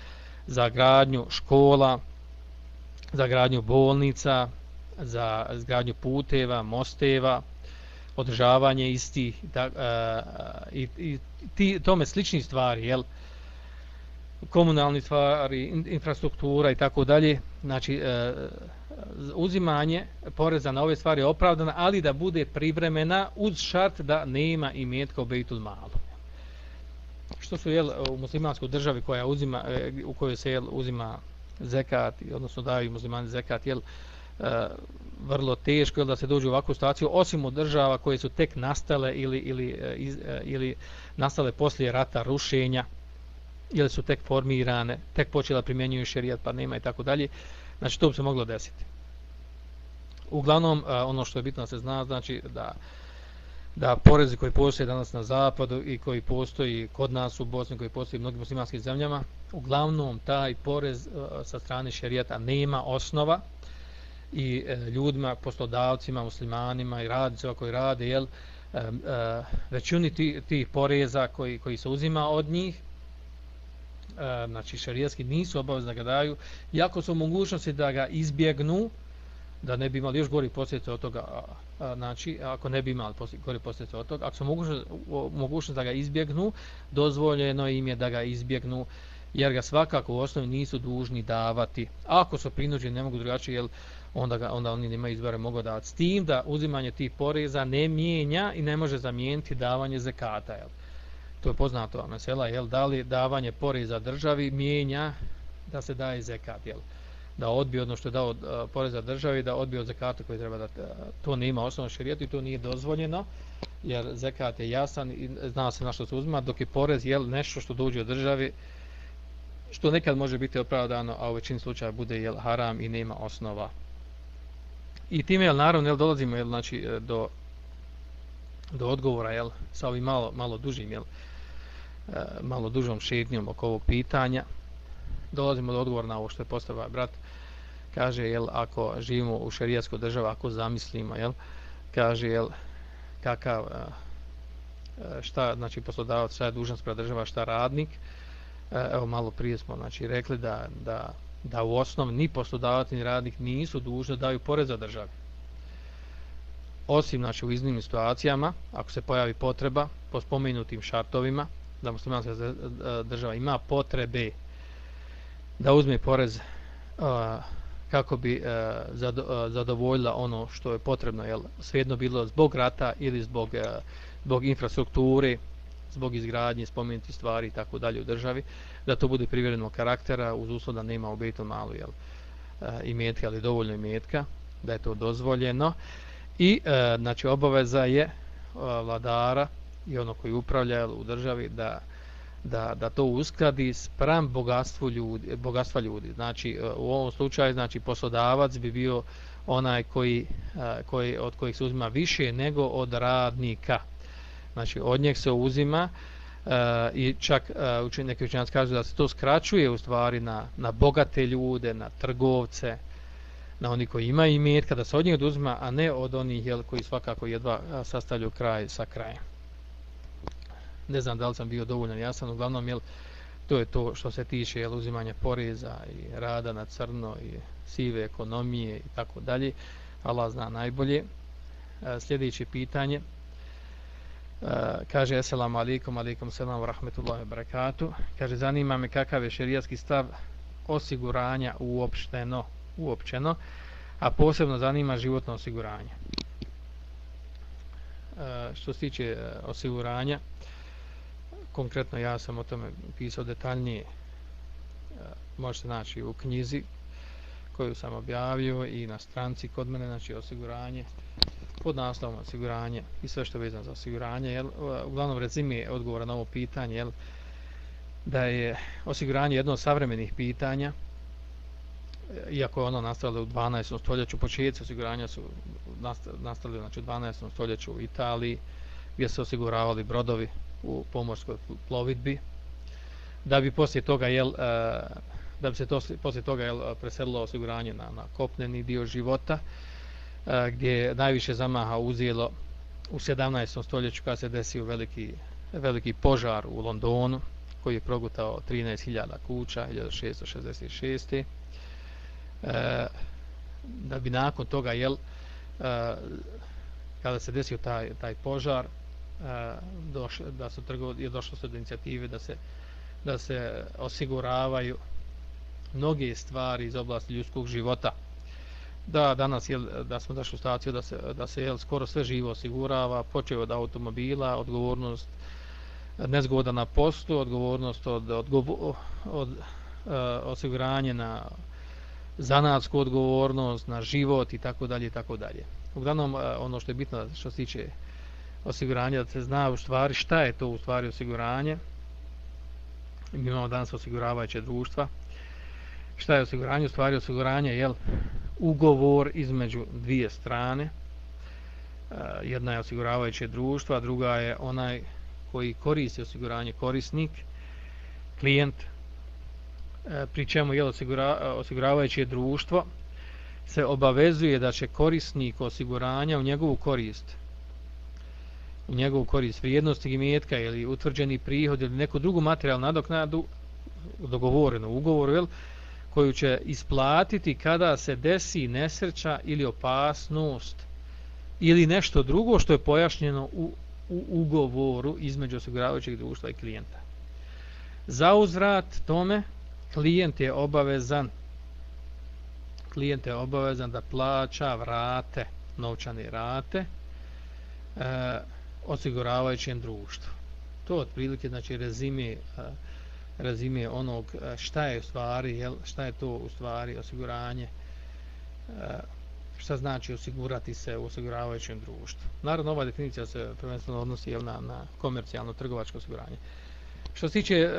za gradnju škola, za gradnju bolnica, za izgradnju puteva, mosteva, održavanje istih da, e, i, i ti tome slični stvari, jel? komunalni stvari, infrastruktura i tako dalje, znači e, uzimanje poreza na ove stvari opravdana, ali da bude privremena uz šart da nema imetka u Bejtul Malu. Što su jel, u muslimanskoj državi koja uzima, e, u kojoj se jel, uzima zekat, odnosno daju muslimani zekat, jel, e, vrlo teško jel, da se dođe u ovakvu situaciju, osim u država koje su tek nastale ili, ili, e, iz, e, ili nastale poslije rata rušenja, ili su tek formirane, tek počela primjenjuju šerijat pa nema i tako dalje. Znači to bi se moglo desiti. Uglavnom, e, ono što je bitno da se zna, znači da da porezi koji postoje danas na zapadu i koji postoji kod nas u Bosni, koji postoji u mnogim muslimanskim zemljama, uglavnom taj porez e, sa strane šerijata nema osnova i e, ljudima, poslodavcima, muslimanima i radicima koji rade, jel, e, većuni tih poreza koji, koji se uzima od njih, znači šarijatski nisu obavezni da ga daju, iako su mogućnosti da ga izbjegnu, da ne bi imali još gori posljedice od toga, znači ako ne bi imali gori posljedice od toga, ako su mogućnost, mogućnost da ga izbjegnu, dozvoljeno im je da ga izbjegnu, jer ga svakako u osnovi nisu dužni davati. Ako su prinuđeni, ne mogu drugačije, jer onda, ga, onda oni nema izbore mogu davati. S tim da uzimanje tih poreza ne mijenja i ne može zamijeniti davanje zekata. Jel? to je poznato mesela, jel, da li davanje poreza državi mijenja da se daje zekat, jel, da odbije ono što je dao eh, poreza državi, da odbije od zekata koji treba da eh, to ne ima osnovno širijetu i to nije dozvoljeno, jer zekat je jasan i zna se na što se uzima, dok je porez, jel, nešto što dođe od državi što nekad može biti opravdano, a u većini slučaja bude jel, haram i nema osnova. I time, jel, naravno, jel, dolazimo jel, znači, eh, do, do odgovora jel, sa ovim malo, malo dužim, jel, malo dužom šetnjom oko ovog pitanja. Dolazimo do odgovora na ovo što je postavio brat. Kaže, jel, ako živimo u šerijatskoj državi, ako zamislimo, jel, kaže, jel, kakav, šta, znači, poslodavac, šta je dužan spred država, šta radnik, evo malo prije smo znači rekli da, da, da u osnovi ni poslodavac ni radnik nisu dužni da daju porez za državi. Osim znači u iznimnim situacijama, ako se pojavi potreba po spomenutim šartovima, da muslimanska država ima potrebe da uzme porez uh, kako bi uh, zadovoljila ono što je potrebno, jel, svejedno bilo zbog rata ili zbog, e, zbog infrastrukture, zbog izgradnje spomenuti stvari i tako dalje u državi, da to bude privrednog karaktera uz uslov da nema u malu jel, e, imetka, ali dovoljno imetka, da je to dozvoljeno. I e, znači obaveza je e, vladara i ono koji upravlja u državi da, da, da to uskladi spram bogatstvu ljudi, bogatstva ljudi. Znači e, u ovom slučaju znači poslodavac bi bio onaj koji, e, koji od kojih se uzima više nego od radnika znači od njeg se uzima uh, i čak uh, učin, neki učenjaci kažu da se to skraćuje u stvari na, na bogate ljude, na trgovce, na oni koji imaju imetka, da se od njih oduzima, a ne od onih jel, koji svakako jedva sastavljaju kraj sa krajem. Ne znam da li sam bio dovoljno jasan, uglavnom jel, to je to što se tiče jel, uzimanja poreza i rada na crno i sive ekonomije i tako dalje. Allah zna najbolje. E, sljedeće pitanje. Uh, kaže assalamu alaikum, alaikum salam rahmetullahi wa. Kaže zanima me kakav je šerijatski stav osiguranja uopšteno, uopćeno, a posebno zanima životno osiguranje. Uh, što se tiče uh, osiguranja, konkretno ja sam o tome pisao detaljnije, e, možete naći u knjizi koju sam objavio i na stranci kod mene, znači osiguranje, pod naslovom osiguranje i sve što je vezano za osiguranje. Jel, e, uglavnom rezime odgovora na ovo pitanje jel, da je osiguranje jedno od savremenih pitanja e, iako je ono nastalo u 12. stoljeću, početci osiguranja su nastali znači, u 12. stoljeću u Italiji, gdje se osiguravali brodovi u pomorskoj plovidbi, da bi poslije toga, jel, e, da bi se to, poslije toga jel, preselilo osiguranje na, na kopneni dio života, e, gdje je najviše zamaha uzijelo u 17. stoljeću kada se desio veliki, veliki požar u Londonu koji je progutao 13.000 kuća 1666. E, da bi nakon toga jel, e, kada se desio taj, taj požar E, doš, da su trgo, je došlo se do inicijative da se, da se osiguravaju mnoge stvari iz oblasti ljudskog života. Da danas je da smo došli u staciju da se da se jel skoro sve živo osigurava počeo od automobila odgovornost nezgoda na poslu, odgovornost od od, od, od e, osiguranje na zanatsku odgovornost na život i tako dalje i tako dalje. Uglavnom e, ono što je bitno što se tiče osiguranja da se zna u stvari šta je to u stvari osiguranje. Mi imamo danas osiguravajuće društva. Šta je osiguranje? U stvari osiguranje je ugovor između dvije strane. E, jedna je osiguravajuće društvo, a druga je onaj koji koristi osiguranje korisnik, klijent, e, pri čemu je osigura, osiguravajuće društvo se obavezuje da će korisnik osiguranja u njegovu korist u njegovu korist vrijednosti imetka ili utvrđeni prihod ili neku drugu materijalnu nadoknadu dogovoreno u ugovoru, jel, koju će isplatiti kada se desi nesreća ili opasnost ili nešto drugo što je pojašnjeno u, u ugovoru između osiguravajućeg društva i klijenta. Za uzvrat tome klijent je obavezan klijent je obavezan da plaća vrate, novčane rate e, osiguravajućem društvu. To otprilike znači rezime rezime onog šta je u stvari, jel, šta je to u stvari osiguranje, e, šta znači osigurati se u osiguravajućem društvu. Naravno, ova definicija se prvenstveno odnosi jel, na, na komercijalno trgovačko osiguranje. što se tiče e,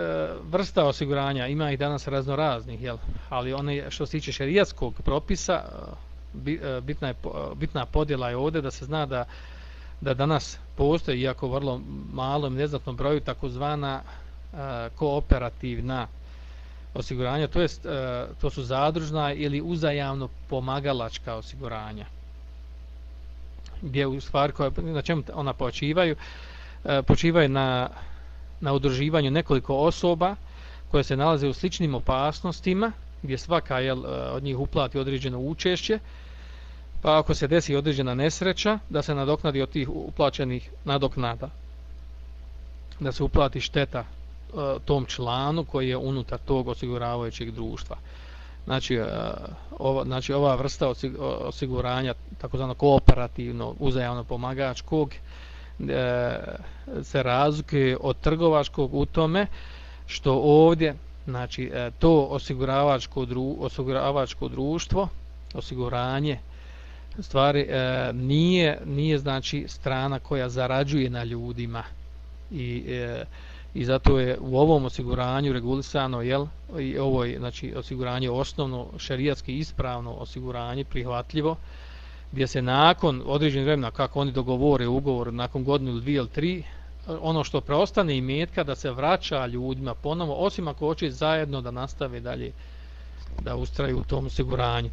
vrsta osiguranja, ima ih danas raznoraznih, jel? ali one što se tiče šerijatskog propisa, e, e, bitna, je, e, bitna podjela je ovdje da se zna da, da danas postoji, iako vrlo malom neznatnom broju, takozvana e, kooperativna osiguranja, to, jest, e, to su zadružna ili uzajamno pomagalačka osiguranja. Gdje u stvari koja, na čemu ona počivaju? E, počivaju na na udruživanju nekoliko osoba koje se nalaze u sličnim opasnostima, gdje svaka jel, od njih uplati određeno učešće, pa ako se desi određena nesreća, da se nadoknadi od tih uplaćenih nadoknada. Da se uplati šteta e, tom članu koji je unutar tog osiguravajućeg društva. Znači, e, ova, znači ova vrsta osiguranja, takozvano kooperativno, uzajavno pomagačkog, e, se razlikuje od trgovačkog u tome što ovdje znači e, to osiguravačko, dru, osiguravačko društvo osiguranje stvari e, nije nije znači strana koja zarađuje na ljudima. I e, i zato je u ovom osiguranju regulisano jel i ovo je znači osiguranje osnovno šerijatski ispravno osiguranje prihvatljivo gdje se nakon određenog vremena kako oni dogovore ugovor nakon godinu ili dvije ili tri ono što preostane i metka da se vraća ljudima ponovo osim ako hoće zajedno da nastave dalje da ustraju u tom osiguranju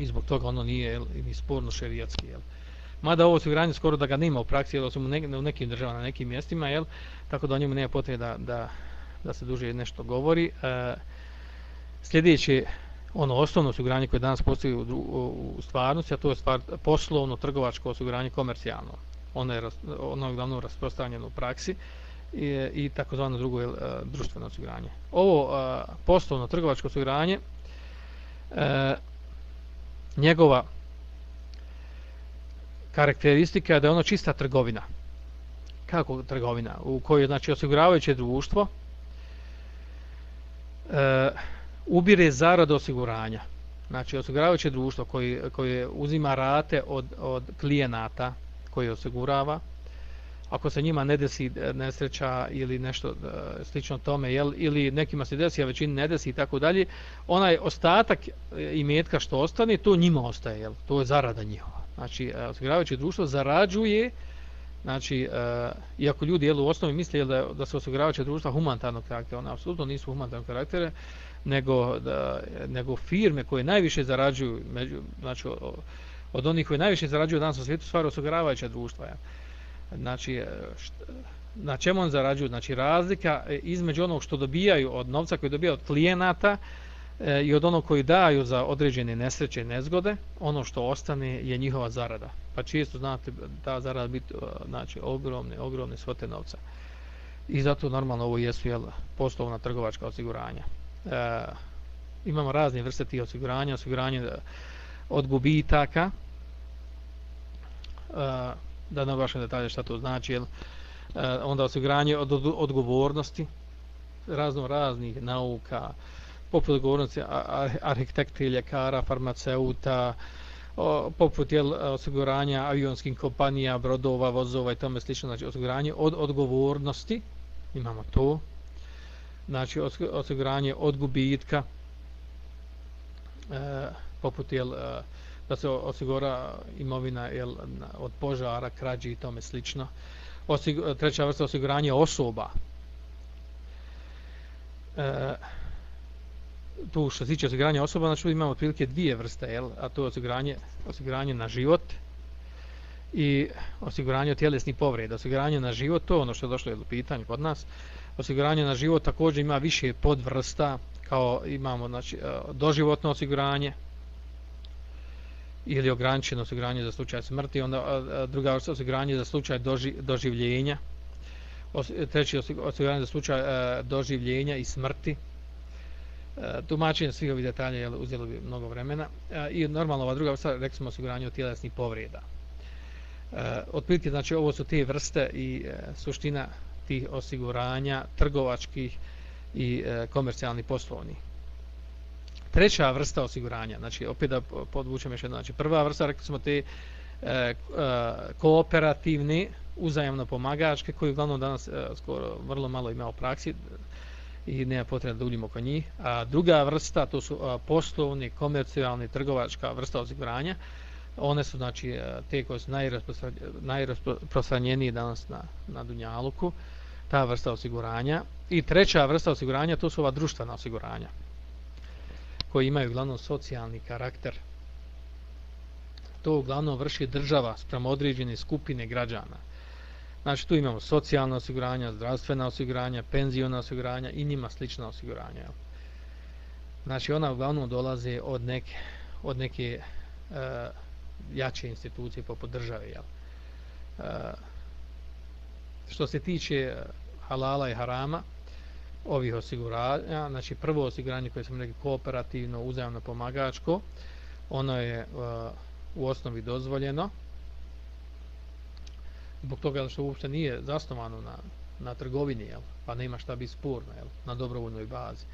i zbog toga ono nije ni sporno šerijatski jel. mada ovo osiguranje skoro da ga nema u praksi jel, osim u nekim državama na nekim mjestima jel, tako da o njemu nema potrebe da, da, da se duže nešto govori e, sljedeće ono osnovno osiguranje koje danas postoji u, u, u stvarnosti, a to je stvar poslovno, trgovačko osiguranje komercijalno. Ono je ono je glavno rasprostranjeno u praksi i, i takozvano drugo je e, društveno osiguranje. Ovo uh, poslovno trgovačko osiguranje uh, njegova karakteristika je da je ono čista trgovina. Kako trgovina? U kojoj znači osiguravajuće društvo uh, ubire zaradu osiguranja. Znači, osiguravajuće društvo koji, koje uzima rate od, od klijenata koji osigurava, ako se njima ne desi e, nesreća ili nešto e, slično tome, jel, ili nekima se desi, a većini ne desi i tako dalje, onaj ostatak e, imetka što ostane, to njima ostaje, jel, to je zarada njihova. Znači, osiguravajuće društvo zarađuje, znači, e, iako ljudi jel, u osnovi misle jel, da, da su osiguravajuće društva humanitarnog karaktera, one apsolutno nisu humanitarnog karaktera, nego, da, nego firme koje najviše zarađuju, među, znači od onih koji najviše zarađuju danas u svijetu, stvar osiguravajuća društva. Ja. Znači, e, šta, na čemu on zarađuju? Znači, razlika e, između onog što dobijaju od novca koji dobijaju od klijenata e, i od onog koji daju za određene nesreće i nezgode, ono što ostane je njihova zarada. Pa čisto znate ta zarada biti e, znači, ogromne, ogromne svote novca. I zato normalno ovo jesu jel, poslovna trgovačka osiguranja e, imamo razne vrste tih osiguranja, osiguranje od gubitaka, e, da ne baš detalje šta to znači, jel, e, onda osiguranje od, od odgovornosti, razno raznih nauka, poput odgovornosti arhitekta, ljekara, farmaceuta, o, poput jel, osiguranja avionskim kompanija, brodova, vozova i tome slično, znači osiguranje od odgovornosti, imamo to, znači osiguranje od gubitka e, poput jel, e, da se osigura imovina jel, od požara, krađi i tome slično. Osig, treća vrsta osiguranje osoba. E, tu što se tiče osiguranja osoba, znači imamo otprilike dvije vrste, jel, a to je osiguranje, osiguranje na život i osiguranje tjelesnih povreda. Osiguranje na život, to ono što je došlo u pitanju kod nas, osiguranje na život također ima više podvrsta kao imamo znači, e, doživotno osiguranje ili ograničeno osiguranje za slučaj smrti onda druga vrsta osiguranje za slučaj doži, doživljenja. Treći osiguranje za slučaj e, doživljenja i smrti. E, tumačenje svih ovih detalja je uzelo bi mnogo vremena. E, I normalno ova druga vrsta rekli smo osiguranje od tjelesnih povreda. E, otprilike znači ovo su te vrste i e, suština tih osiguranja trgovačkih i e, komercijalnih poslovnih. Treća vrsta osiguranja, znači opet da podvučem još jedno, znači prva vrsta, rekli smo te e, e, kooperativne uzajamno pomagačke koji uglavnom danas e, skoro vrlo malo ima u praksi i nema potrebe da uljimo oko njih. A druga vrsta, to su e, a, poslovni, komercijalni, trgovačka vrsta osiguranja. One su znači e, te koje su najrasprostranjenije danas na, na Dunjaluku. Ta vrsta osiguranja. I treća vrsta osiguranja, to su ova društvena osiguranja koji imaju uglavnom socijalni karakter. To uglavnom vrši država sprem određene skupine građana. Znači tu imamo socijalna osiguranja, zdravstvena osiguranja, penzijona osiguranja i njima slična osiguranja. Znači ona uglavnom dolaze od neke, od neke e, jače institucije poput države. Jel? E, što se tiče e, halala i harama, ovih osiguranja, znači prvo osiguranje koje sam rekli kooperativno, uzajamno pomagačko, ono je uh, u osnovi dozvoljeno, zbog toga što uopšte nije zasnovano na, na trgovini, jel? pa nema šta bi spurno jel? na dobrovoljnoj bazi.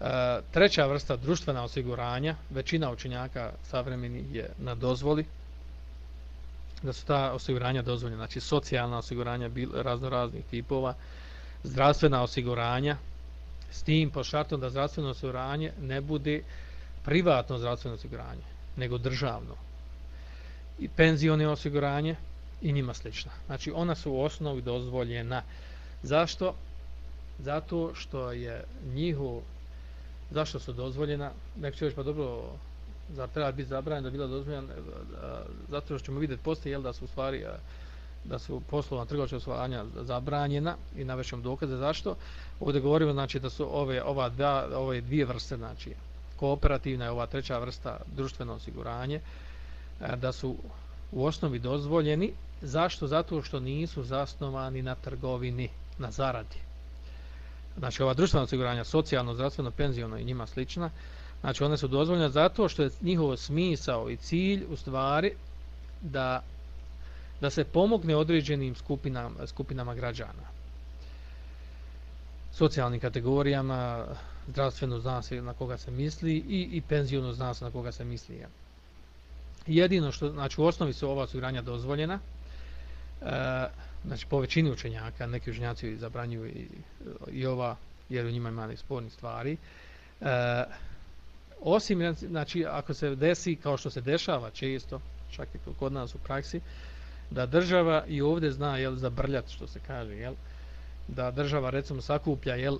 Uh, treća vrsta društvena osiguranja, većina učenjaka savremeni je na dozvoli, da su ta osiguranja dozvoljena, znači socijalna osiguranja razno raznih tipova, zdravstvena osiguranja s tim po šartom da zdravstveno osiguranje ne bude privatno zdravstveno osiguranje, nego državno. I penzione osiguranje i njima slična. Znači ona su u osnovi dozvoljena. Zašto? Zato što je njihov zašto su dozvoljena? Neko će pa dobro, zar treba biti zabranjeno da bila dozvoljena? E, e, zato što ćemo vidjeti poslije, jel da su u stvari e, da su poslovna trgovačka osvajanja zabranjena i navešćemo dokaze zašto. Ovdje govorimo znači da su ove ova dva ove dvije vrste znači kooperativna je ova treća vrsta društveno osiguranje e, da su u osnovi dozvoljeni zašto zato što nisu zasnovani na trgovini na zaradi. Znači ova društvena osiguranja socijalno, zdravstveno, penziono i njima slična znači one su dozvoljene zato što je njihov smisao i cilj u stvari da da se pomogne određenim skupinama, skupinama građana. Socijalnim kategorijama, zdravstveno zna se na koga se misli i, i penziono zna se na koga se misli. Jedino što, znači u osnovi su ova osiguranja dozvoljena, e, znači po većini učenjaka, neki učenjaci zabranjuju i, i ova, jer u njima ima spornih stvari, e, osim, znači, ako se desi, kao što se dešava često, čak i kod nas u praksi, da država i ovdje zna jel za brljat što se kaže jel. Da država recimo sakuplja jel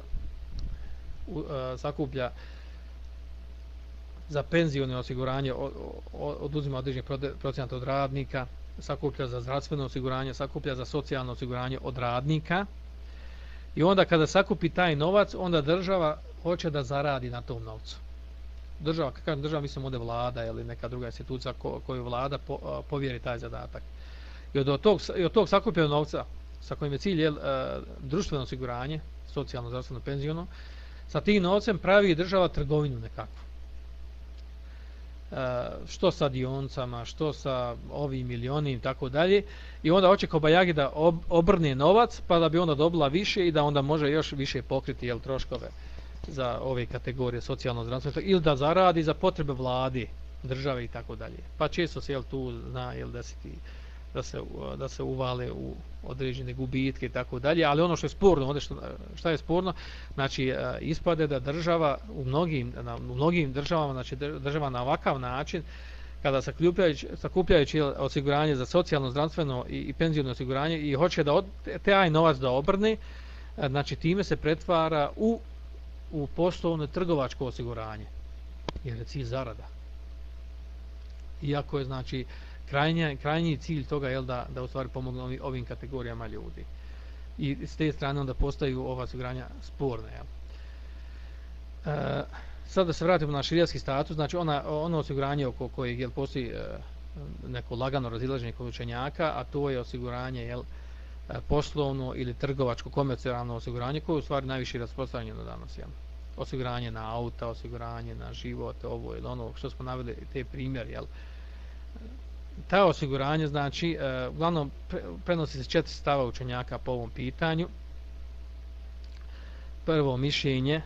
u, uh, sakuplja za penzione osiguranje oduzima određeni procenat od radnika sakuplja za zdravstveno osiguranje sakuplja za socijalno osiguranje od radnika. I onda kada sakupi taj novac onda država hoće da zaradi na tom novcu. Država, kakav država mislim ovdje vlada ili neka druga institucija ko, koju vlada po, povjeri taj zadatak i od tog, i od tog sakupljenog novca sa kojim je cilj je, e, društveno osiguranje, socijalno, zdravstveno, penziono, sa tim novcem pravi država trgovinu nekakvu. Uh, što sa dioncama, što sa ovim milionim, tako dalje. I onda hoće Kobajagi da ob, obrne novac, pa da bi onda dobila više i da onda može još više pokriti jel, troškove za ove kategorije socijalno zdravstveno ili da zaradi za potrebe vladi, države i tako dalje. Pa često se jel, tu zna jel, da si ti da se da se uvale u određene gubitke i tako dalje, ali ono što je sporno, ovdje što šta je sporno, znači e, ispade da država u mnogim na, u mnogim državama, znači država na ovakav način kada sakupljajući sakupljajući osiguranje za socijalno, zdravstveno i, i penziono osiguranje i hoće da od, taj novac da obrne, e, znači time se pretvara u u poslovno trgovačko osiguranje. Jer je cilj zarada. Iako je znači krajnji, krajnji cilj toga je da, da u stvari pomogne ovim, ovim kategorijama ljudi. I s te strane onda postaju ova osiguranja sporne. Jel? E, sad da se vratimo na širijatski status, znači ona, ono osiguranje oko kojeg jel, postoji e, neko lagano razilaženje kod učenjaka, a to je osiguranje jel, e, poslovno ili trgovačko komercijalno osiguranje koje je u stvari najviše rasprostranjeno danas. Jel? Osiguranje na auta, osiguranje na život, ovo ili ono što smo navili te primjer, jel? Ta osiguranje znači e, uglavnom pre, prenosi se četiri stava učenjaka po ovom pitanju. Prvo mišljenje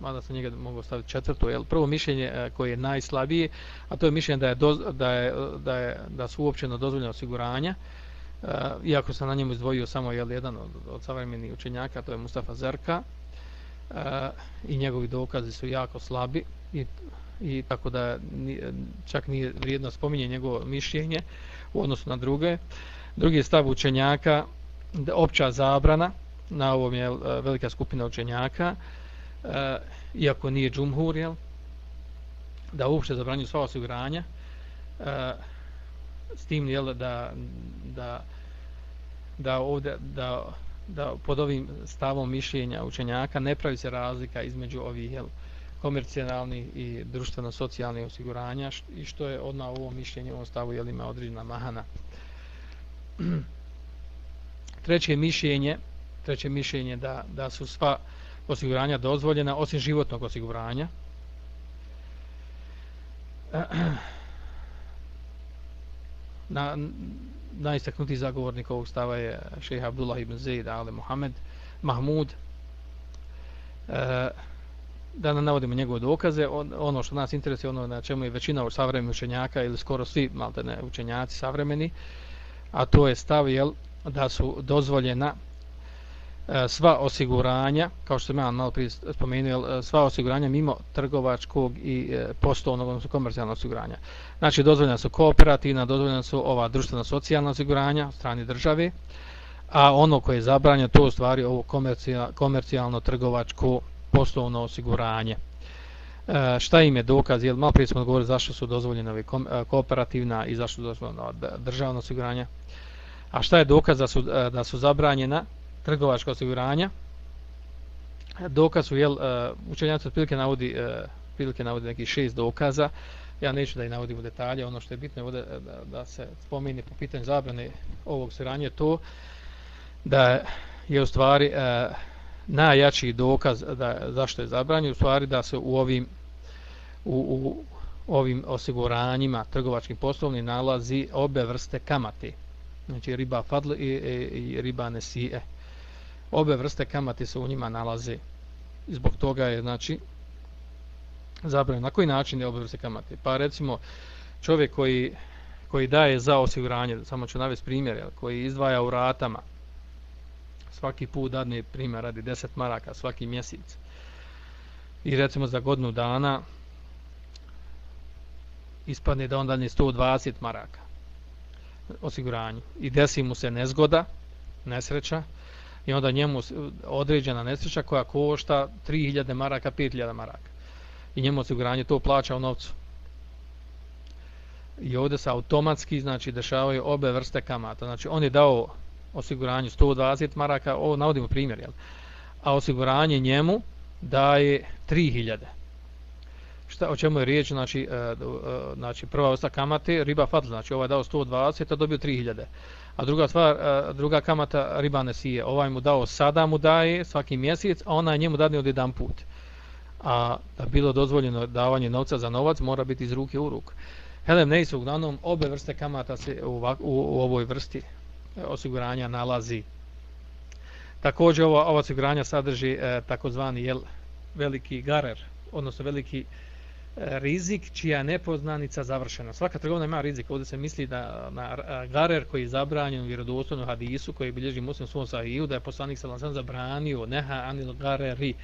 mada se njega mogu staviti četvrto, jel, prvo mišljenje e, koje je najslabije, a to je mišljenje da je, doz, da je, da je da su uopćeno dozvoljene osiguranja, e, iako sam na njemu izdvojio samo jel, jedan od, od savremenih učenjaka, to je Mustafa Zerka, e, i njegovi dokazi su jako slabi, i, i tako da čak nije vrijedno spominje njegovo mišljenje u odnosu na druge. Drugi stav učenjaka, opća zabrana, na ovom je e, velika skupina učenjaka, e, iako nije džumhur, jel, da uopšte zabranju sva osiguranja, e, s tim jel, da, da, da, ovdje, da, da pod ovim stavom mišljenja učenjaka ne pravi se razlika između ovih jel, komercijalni i društveno-socijalni osiguranja i što je odna u ovom mišljenju, u ovom stavu jel, ima određena mahana. Treće mišljenje, treće mišljenje da, da su sva osiguranja dozvoljena osim životnog osiguranja. Na, najistaknutiji zagovornik ovog stava je šejh Abdullah ibn Zaid ali Muhammed Mahmud. E, da ne navodimo njegove dokaze, on, ono što nas interesuje, ono na čemu je većina savremenih učenjaka ili skoro svi malte ne, učenjaci savremeni, a to je stav jel, da su dozvoljena E, sva osiguranja, kao što sam ja malo prije spomenuo, jel, e, sva osiguranja mimo trgovačkog i e, postovnog, odnosno komercijalnog osiguranja. Znači, dozvoljena su kooperativna, dozvoljena su ova društvena socijalna osiguranja strani države, a ono koje je zabranjeno, to u stvari ovo komercijalno trgovačko poslovno osiguranje. E, šta im je dokaz? Jel, malo prije smo govorili zašto su dozvoljene ove e, kooperativna i zašto su dozvoljena e, državna osiguranja. A šta je dokaz da su, e, da su zabranjena? trgovačka osiguranja. Dokaz su, jel, uh, učenjaci otprilike navodi, uh, otprilike navodi neki šest dokaza. Ja neću da ih navodim u detalje. Ono što je bitno je ovdje da, da se spomeni po pitanju zabrane ovog osiguranja to da je u stvari najjači dokaz da zašto je zabranjeno u stvari da se u ovim u, u ovim osiguranjima trgovačkim poslovnim nalazi obe vrste kamate. Znači riba fadl i, i, i riba nesije. Obe vrste kamate se u njima nalaze. Zbog toga je znači zabranjeno. Na koji način je obe vrste kamate? Pa recimo čovjek koji koji daje za osiguranje samo ću navesti primjer koji izdvaja u ratama svaki put dadne primjer radi 10 maraka svaki mjesec i recimo za godinu dana ispadne da on dadne 120 maraka osiguranje i desi mu se nezgoda nesreća i onda njemu određena nesreća koja košta 3000 maraka, 5000 maraka. I njemu osiguranje to plaća u novcu. I ovdje se automatski znači dešavaju obe vrste kamata. Znači on je dao osiguranju 120 maraka, ovo navodimo primjer, jel? a osiguranje njemu daje 3000. Šta, o čemu je riječ? Znači, e, e, znači prva vrsta kamate, riba fadl, znači ovaj dao 120, a dobio 3000. A druga stvar, e, druga kamata ribane sije. Ovaj mu dao sada mu daje svaki mjesec, a ona njemu dadne od jedan put. A da bilo dozvoljeno davanje novca za novac, mora biti iz ruke u ruku. Helem ne su uglavnom obe vrste kamata se u, u, u ovoj vrsti E, osiguranja nalazi. Također ova, ova osiguranja sadrži e, takozvani jel, veliki garer, odnosno veliki e, rizik čija nepoznanica završena. Svaka trgovina ima rizik. Ovdje se misli da na e, garer koji je zabranjen u vjerodostojnom hadisu koji bilježi muslim svom sahiju da je poslanik sallam sam zabranio neha anil gareri.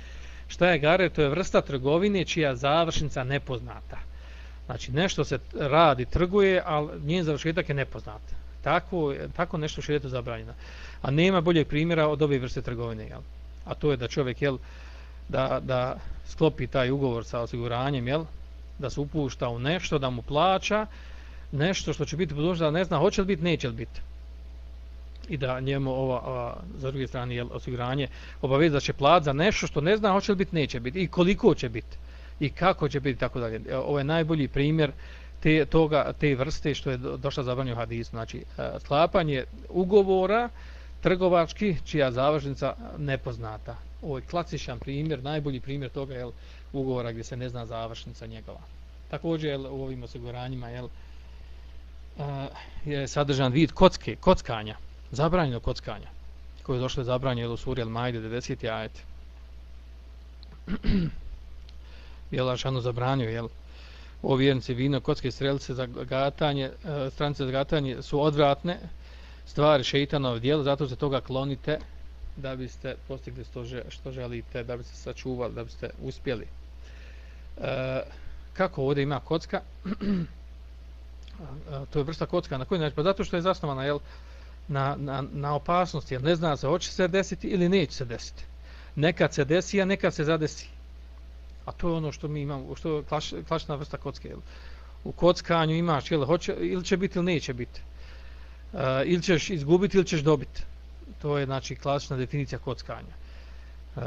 Šta je garer? To je vrsta trgovine čija završnica nepoznata. Znači nešto se radi, trguje, ali njen završetak je nepoznat. Tako, tako nešto što je to zabranjeno. A nema boljeg primjera od ove vrste trgovine. Jel? A to je da čovjek jel, da, da sklopi taj ugovor sa osiguranjem, jel, da se upušta u nešto, da mu plaća nešto što će biti budućnost, da ne zna hoće li biti, neće li biti. I da njemu ova, ova za druge strane jel, osiguranje obaveza da će plat za nešto što ne zna hoće li biti, neće biti. I koliko će biti. I kako će biti, tako dalje. Ovo je najbolji primjer te, toga, te vrste što je došla zabranju hadis. Znači, e, sklapanje ugovora trgovački čija završnica nepoznata. Ovo je klasičan primjer, najbolji primjer toga je ugovora gdje se ne zna završnica njegova. Također jel, u ovim osiguranjima jel, e, je sadržan vid kocke, kockanja, zabranjeno kockanja, koje je došlo zabranjeno u suri Al-Majde 90. ajet. je lašano zabranio, jel? O vjernici vino, kocke strelice e, za gatanje, strance stranice za gatanje su odvratne stvari šeitanov dijelo, zato se toga klonite da biste postigli što, što želite, da biste sačuvali, da biste uspjeli. E, kako ovdje ima kocka? E, to je vrsta kocka na koji način? Pa zato što je zasnovana jel, na, na, na opasnosti, jer ne zna se hoće se desiti ili neće se desiti. Nekad se desi, a nekad se zadesi. A to je ono što mi imamo, što je klaš, klasična vrsta kocke. Jel? U kockanju imaš, jel, hoće, ili će biti ili neće biti. E, ili ćeš izgubiti ili ćeš dobiti. To je znači klasična definicija kockanja. E,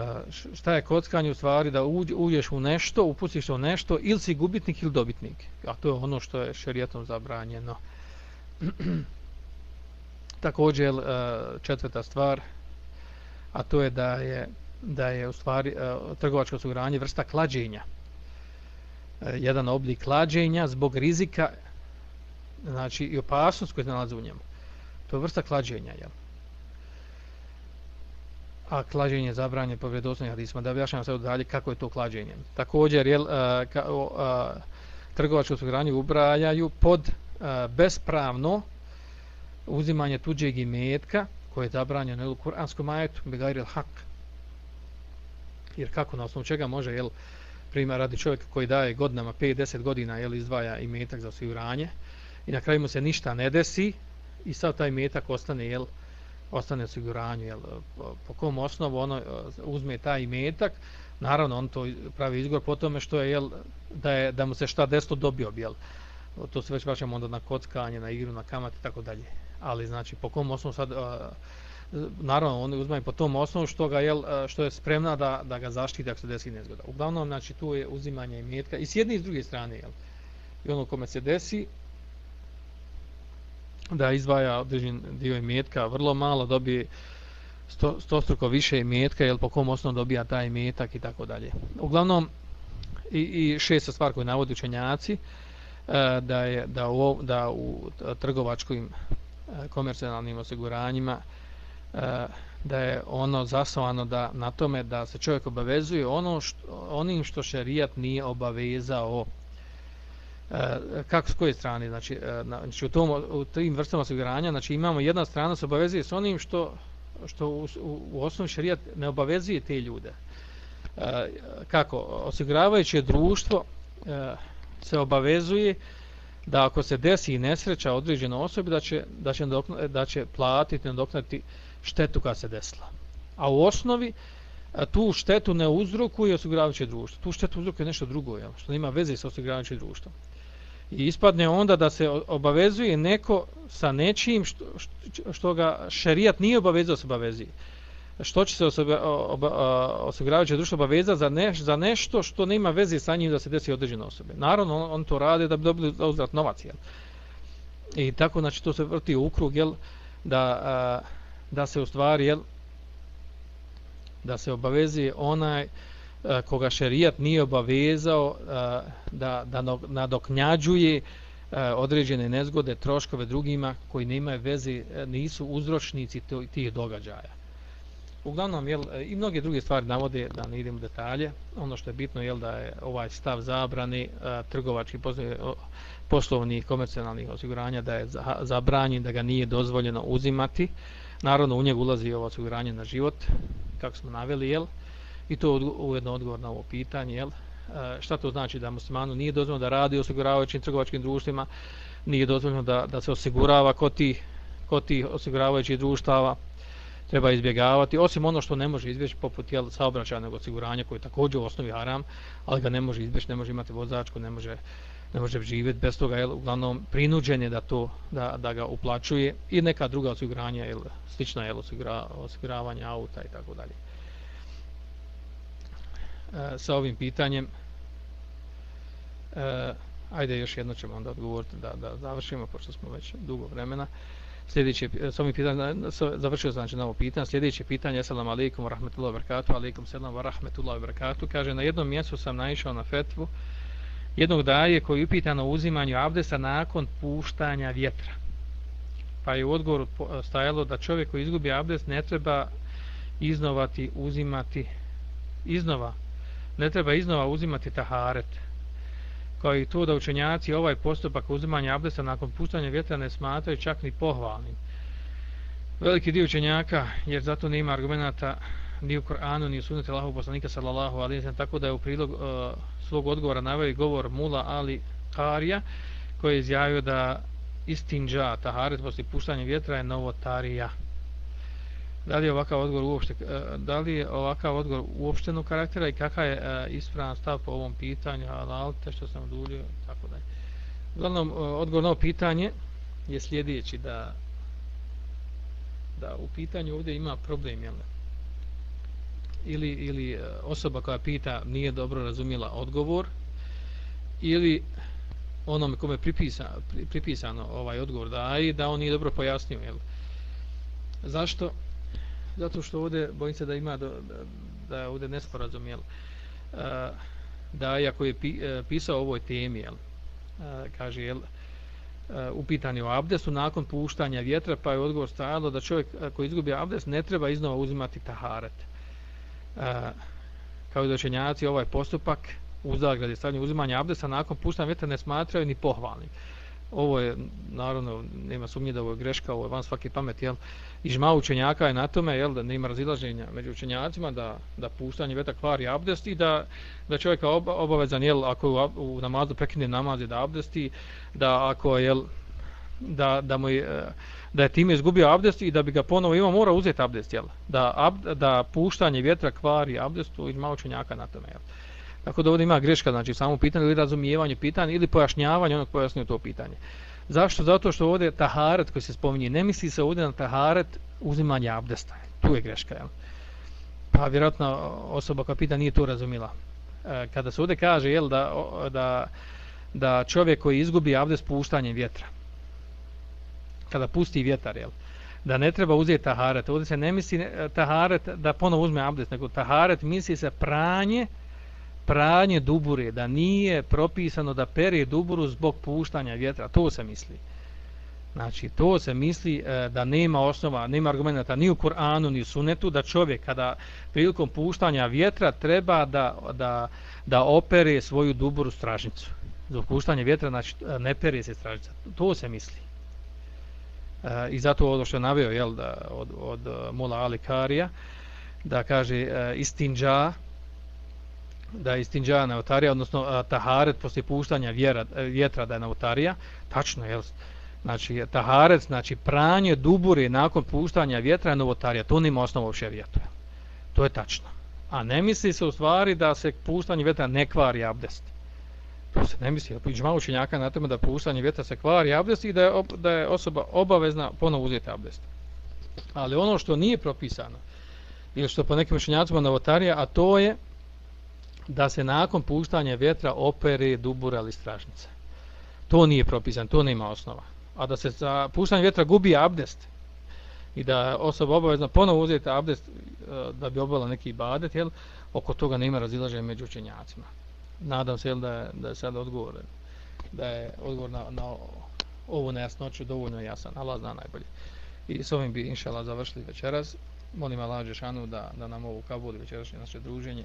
šta je kockanje u stvari da uđeš u nešto, upustiš u nešto ili si gubitnik ili dobitnik. A to je ono što je šerijetom zabranjeno. Također e, četvrta stvar, a to je da je da je u stvari uh, trgovačko osiguranje vrsta klađenja. Uh, jedan oblik klađenja zbog rizika znači i opasnost koja se nalazi u njemu. To je vrsta klađenja, jel? A klađenje zabranje po vredosnovih hadisma. Da objašnjam sad dalje kako je to klađenje. Također, jel, uh, ka, uh, trgovačko osiguranje ubrajaju pod uh, bespravno uzimanje tuđeg imetka koje je zabranjeno u kuranskom ajetu, begajri hak, jer kako na osnovu čega može jel primjer radi čovjek koji daje godinama 5-10 godina jel izdvaja i metak za osiguranje i na kraju mu se ništa ne desi i sad taj metak ostane jel ostane osiguranju jel po, kom osnovu ono e, uzme taj metak naravno on to pravi izgor po tome što je jel da je da mu se šta desilo dobio jel. To se već vraćamo onda na kockanje na igru na kamate i tako dalje. Ali znači po kom osnovu sad naravno oni uzmaju po tom osnovu što ga jel e, što je spremna da da ga zaštiti ako se desi nezgoda. Uglavnom znači tu je uzimanje imetka i s jedne i s druge strane jel. I ono kome se desi da izdvaja određen dio imetka, vrlo malo dobije sto, stostruko više imetka, jel po kom osnovu dobija taj imetak i tako dalje. Uglavnom i, i šesta stvar koju navodi učenjaci e, da je da u, da u trgovačkim e, komercijalnim osiguranjima Eh, da je ono zasnovano da na tome da se čovjek obavezuje ono što, onim što šerijat nije obavezao. E, kako s koje strane? Znači, e, znači u, tom, u tim vrstama osiguranja znači imamo jedna strana se obavezuje s onim što što u, u, u osnovi šerijat ne obavezuje te ljude. E, kako? Osiguravajuće društvo e, se obavezuje da ako se desi nesreća određena osobi da će, da će, da će platiti nadoknati štetu koja se desila. A u osnovi tu štetu ne uzrokuje osiguravajuće društvo. Tu štetu uzrokuje nešto drugo, jel? što nema veze sa osiguravajućim društvom. I ispadne onda da se obavezuje neko sa nečim što, što, ga šerijat nije obavezao se obavezuje. Što će se osiguravajuće društvo obaveza za, neš, za nešto što nema veze sa njim da se desi određene osobe. Naravno, on, on to radi da bi dobili uzrat novac. Jel? I tako, znači, to se vrti u krug, jel? da a, da se u stvari jel, da se obavezi onaj a, koga šerijat nije obavezao a, da, da nadoknjađuje određene nezgode, troškove drugima koji nemaju veze, nisu uzročnici tih događaja. Uglavnom, jel, e, i mnoge druge stvari navode, da ne idemo u detalje, ono što je bitno je da je ovaj stav zabrani a, e, trgovački poslovni komercijalnih osiguranja da je zabranjen, da ga nije dozvoljeno uzimati, Naravno, u njeg ulazi ovo osiguranje na život, kako smo naveli, jel? I to je ujedno odgovor na ovo pitanje, jel? E, šta to znači da muslimanu nije dozvoljeno da radi osiguravajućim trgovačkim društvima, nije dozvoljeno da, da se osigurava kod tih, kod tih osiguravajućih društava, treba izbjegavati, osim ono što ne može izbjeći poput jel, saobraćajnog osiguranja koji je također u osnovi haram, ali ga ne može izbjeći, ne može imati vozačku, ne može ne može živjeti bez toga, jel, uglavnom prinuđen je da, to, da, da ga uplaćuje i neka druga osiguranja, jel, slična jel, osigura, osiguravanja auta i tako dalje. E, sa ovim pitanjem, e, ajde još jedno ćemo onda odgovoriti da, da završimo, pošto smo već dugo vremena. Sljedeće, sa ovim pitanjem, završio znači na ovo pitanje, sljedeće pitanje, assalamu alaikum wa rahmatullahi wa barakatuh, alaikum salam wa rahmatullahi wa barakatuh, kaže, na jednom mjestu sam naišao na fetvu, jednog daje koji je upitan o uzimanju abdesta nakon puštanja vjetra. Pa je u odgovoru stajalo da čovjek koji izgubi abdest ne treba iznovati, uzimati iznova ne treba iznova uzimati taharet kao i to da učenjaci ovaj postupak uzimanja abdesta nakon puštanja vjetra ne smatraju čak ni pohvalnim veliki dio učenjaka jer zato nema argumenta ni u Koranu ni u sunnetu Allahu poslanika sallallahu alejhi ve sellem tako da je u prilog uh, svog odgovora naveo govor Mula Ali Karija koji je izjavio da istinđa taharet poslije puštanja vjetra je novotarija. Da li je ovakav odgovor uopšte eh, da li je ovakav odgovor uopšteno karaktera i kakav je eh, ispravan stav po ovom pitanju alalte što sam odulio tako da. Uglavnom eh, odgovor na ovo pitanje je sljedeći da da u pitanju ovdje ima problem jel? ili, ili osoba koja pita nije dobro razumjela odgovor ili onome kome pripisa, pripisano ovaj odgovor da i da on nije dobro pojasnio jel? zašto? Zato što ovdje bojim se da ima do, da, da je ovdje nesporazum jel? E, da iako je pi, e, pisao ovoj temi jel? E, kaže jel? E, upitani o abdestu nakon puštanja vjetra pa je odgovor stajalo da čovjek koji izgubi abdest ne treba iznova uzimati taharet e, kao i dočenjaci ovaj postupak u zagradi stavljanje uzimanja abdesta nakon puštanja vjetra ne smatraju ni pohvalnim. Ovo je, naravno, nema sumnje da ovo je greška, ovo je van svake pameti, jel? I žma učenjaka je na tome, jel, da nema razilaženja među učenjacima, da, da puštanje veta kvari abdest i da, da čovjek obavezan, jel, ako u, u namazu prekine namaz da abdesti, da ako, jel, da, da mu je, e, da je time izgubio abdest i da bi ga ponovo imao, mora uzeti abdest, jel? Da, ab, da puštanje vjetra kvari abdest, to ima učenjaka na tome, jel? Tako da ovdje ima greška, znači samo pitanje ili razumijevanje pitanja ili pojašnjavanje onog pojasnio to pitanje. Zašto? Zato što ovdje taharet koji se spominje, ne misli se ovdje na taharet uzimanje abdesta. Tu je greška, jel? Pa vjerojatno osoba koja pita nije to razumila. E, kada se ovdje kaže, jel, da, da, da čovjek koji izgubi abdest puštanjem vjetra, kada pusti vjetar, jel? Da ne treba uzeti taharet. Ovdje se ne misli e, taharet da ponovo uzme abdest, nego taharet misli se pranje, pranje dubure, da nije propisano da pere duburu zbog puštanja vjetra. To se misli. Znači, to se misli e, da nema osnova, nema argumenta ni u Kur'anu, ni u Sunetu, da čovjek kada prilikom puštanja vjetra treba da, da, da opere svoju duburu stražnicu. Zbog puštanja vjetra, znači, ne pere se stražnica. To se misli. E, I zato ovo što je navio jel, da, od, od e, Mola Mula Ali Karija, da kaže e, istinđa, da je istinđa novotarija, odnosno taharet poslije puštanja vjera, e, vjetra da je novotarija, tačno, jel, znači taharet, znači pranje dubure nakon puštanja vjetra je novotarija, to nima osnovu uopće vjetra. To je tačno. A ne misli se u stvari da se puštanje vjetra ne kvari abdest. To se ne misli, pa iđma učenjaka na tome da puštanje vjetra se kvari abdest i da je, ob, da je osoba obavezna ponovo uzeti abdest. Ali ono što nije propisano, ili što po nekim učenjacima novotarija, a to je da se nakon puštanja vjetra opere dubura ili stražnice. To nije propisano, to nema osnova. A da se za puštanje vjetra gubi abdest i da osoba obavezna ponovo uzeti abdest e, da bi obavila neki badet, jel, oko toga nema razilaženja među učenjacima nadam se da je, da je sad odgovor da je odgovor na, na ovu nejasnoću dovoljno jasan Allah zna najbolje i s ovim bi inšala završili večeras molim Allah Žešanu da, da nam ovu kabuli večerašnje naše druženje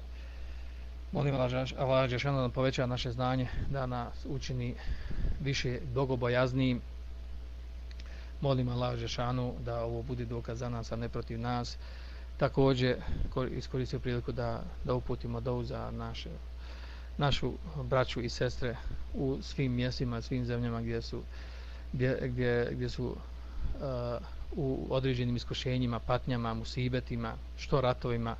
molim Allah Žešanu da poveća naše znanje da nas učini više bogobojaznijim. Molim Allah Đešanu da ovo bude dokaz za nas a ne protiv nas. Također iskoristio priliku da, da uputimo dovu za naše našu braću i sestre u svim mjestima, svim zemljama gdje su gdje, gdje, gdje su uh, u određenim iskušenjima, patnjama, musibetima, što ratovima,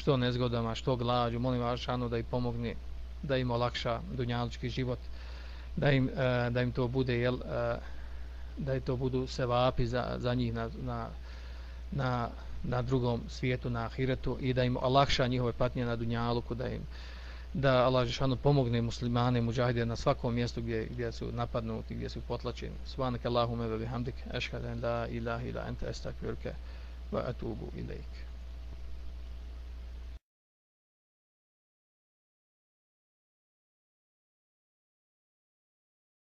što nezgodama, što glađu. Molim vas da im pomogne, da im olakša dunjalički život, da im, e, da im to bude jel, e, da je to budu sevapi za, za njih na, na, na, na drugom svijetu, na ahiretu i da im olakša njihove patnje na dunjaluku, da im da Allah Žešanu pomogne muslimane muđahide na svakom mjestu gdje, gdje su napadnuti, gdje su potlačeni. Subhanak Allahume ve bihamdik, eškaden la ilaha ila enta estakvirke wa atubu ilaike.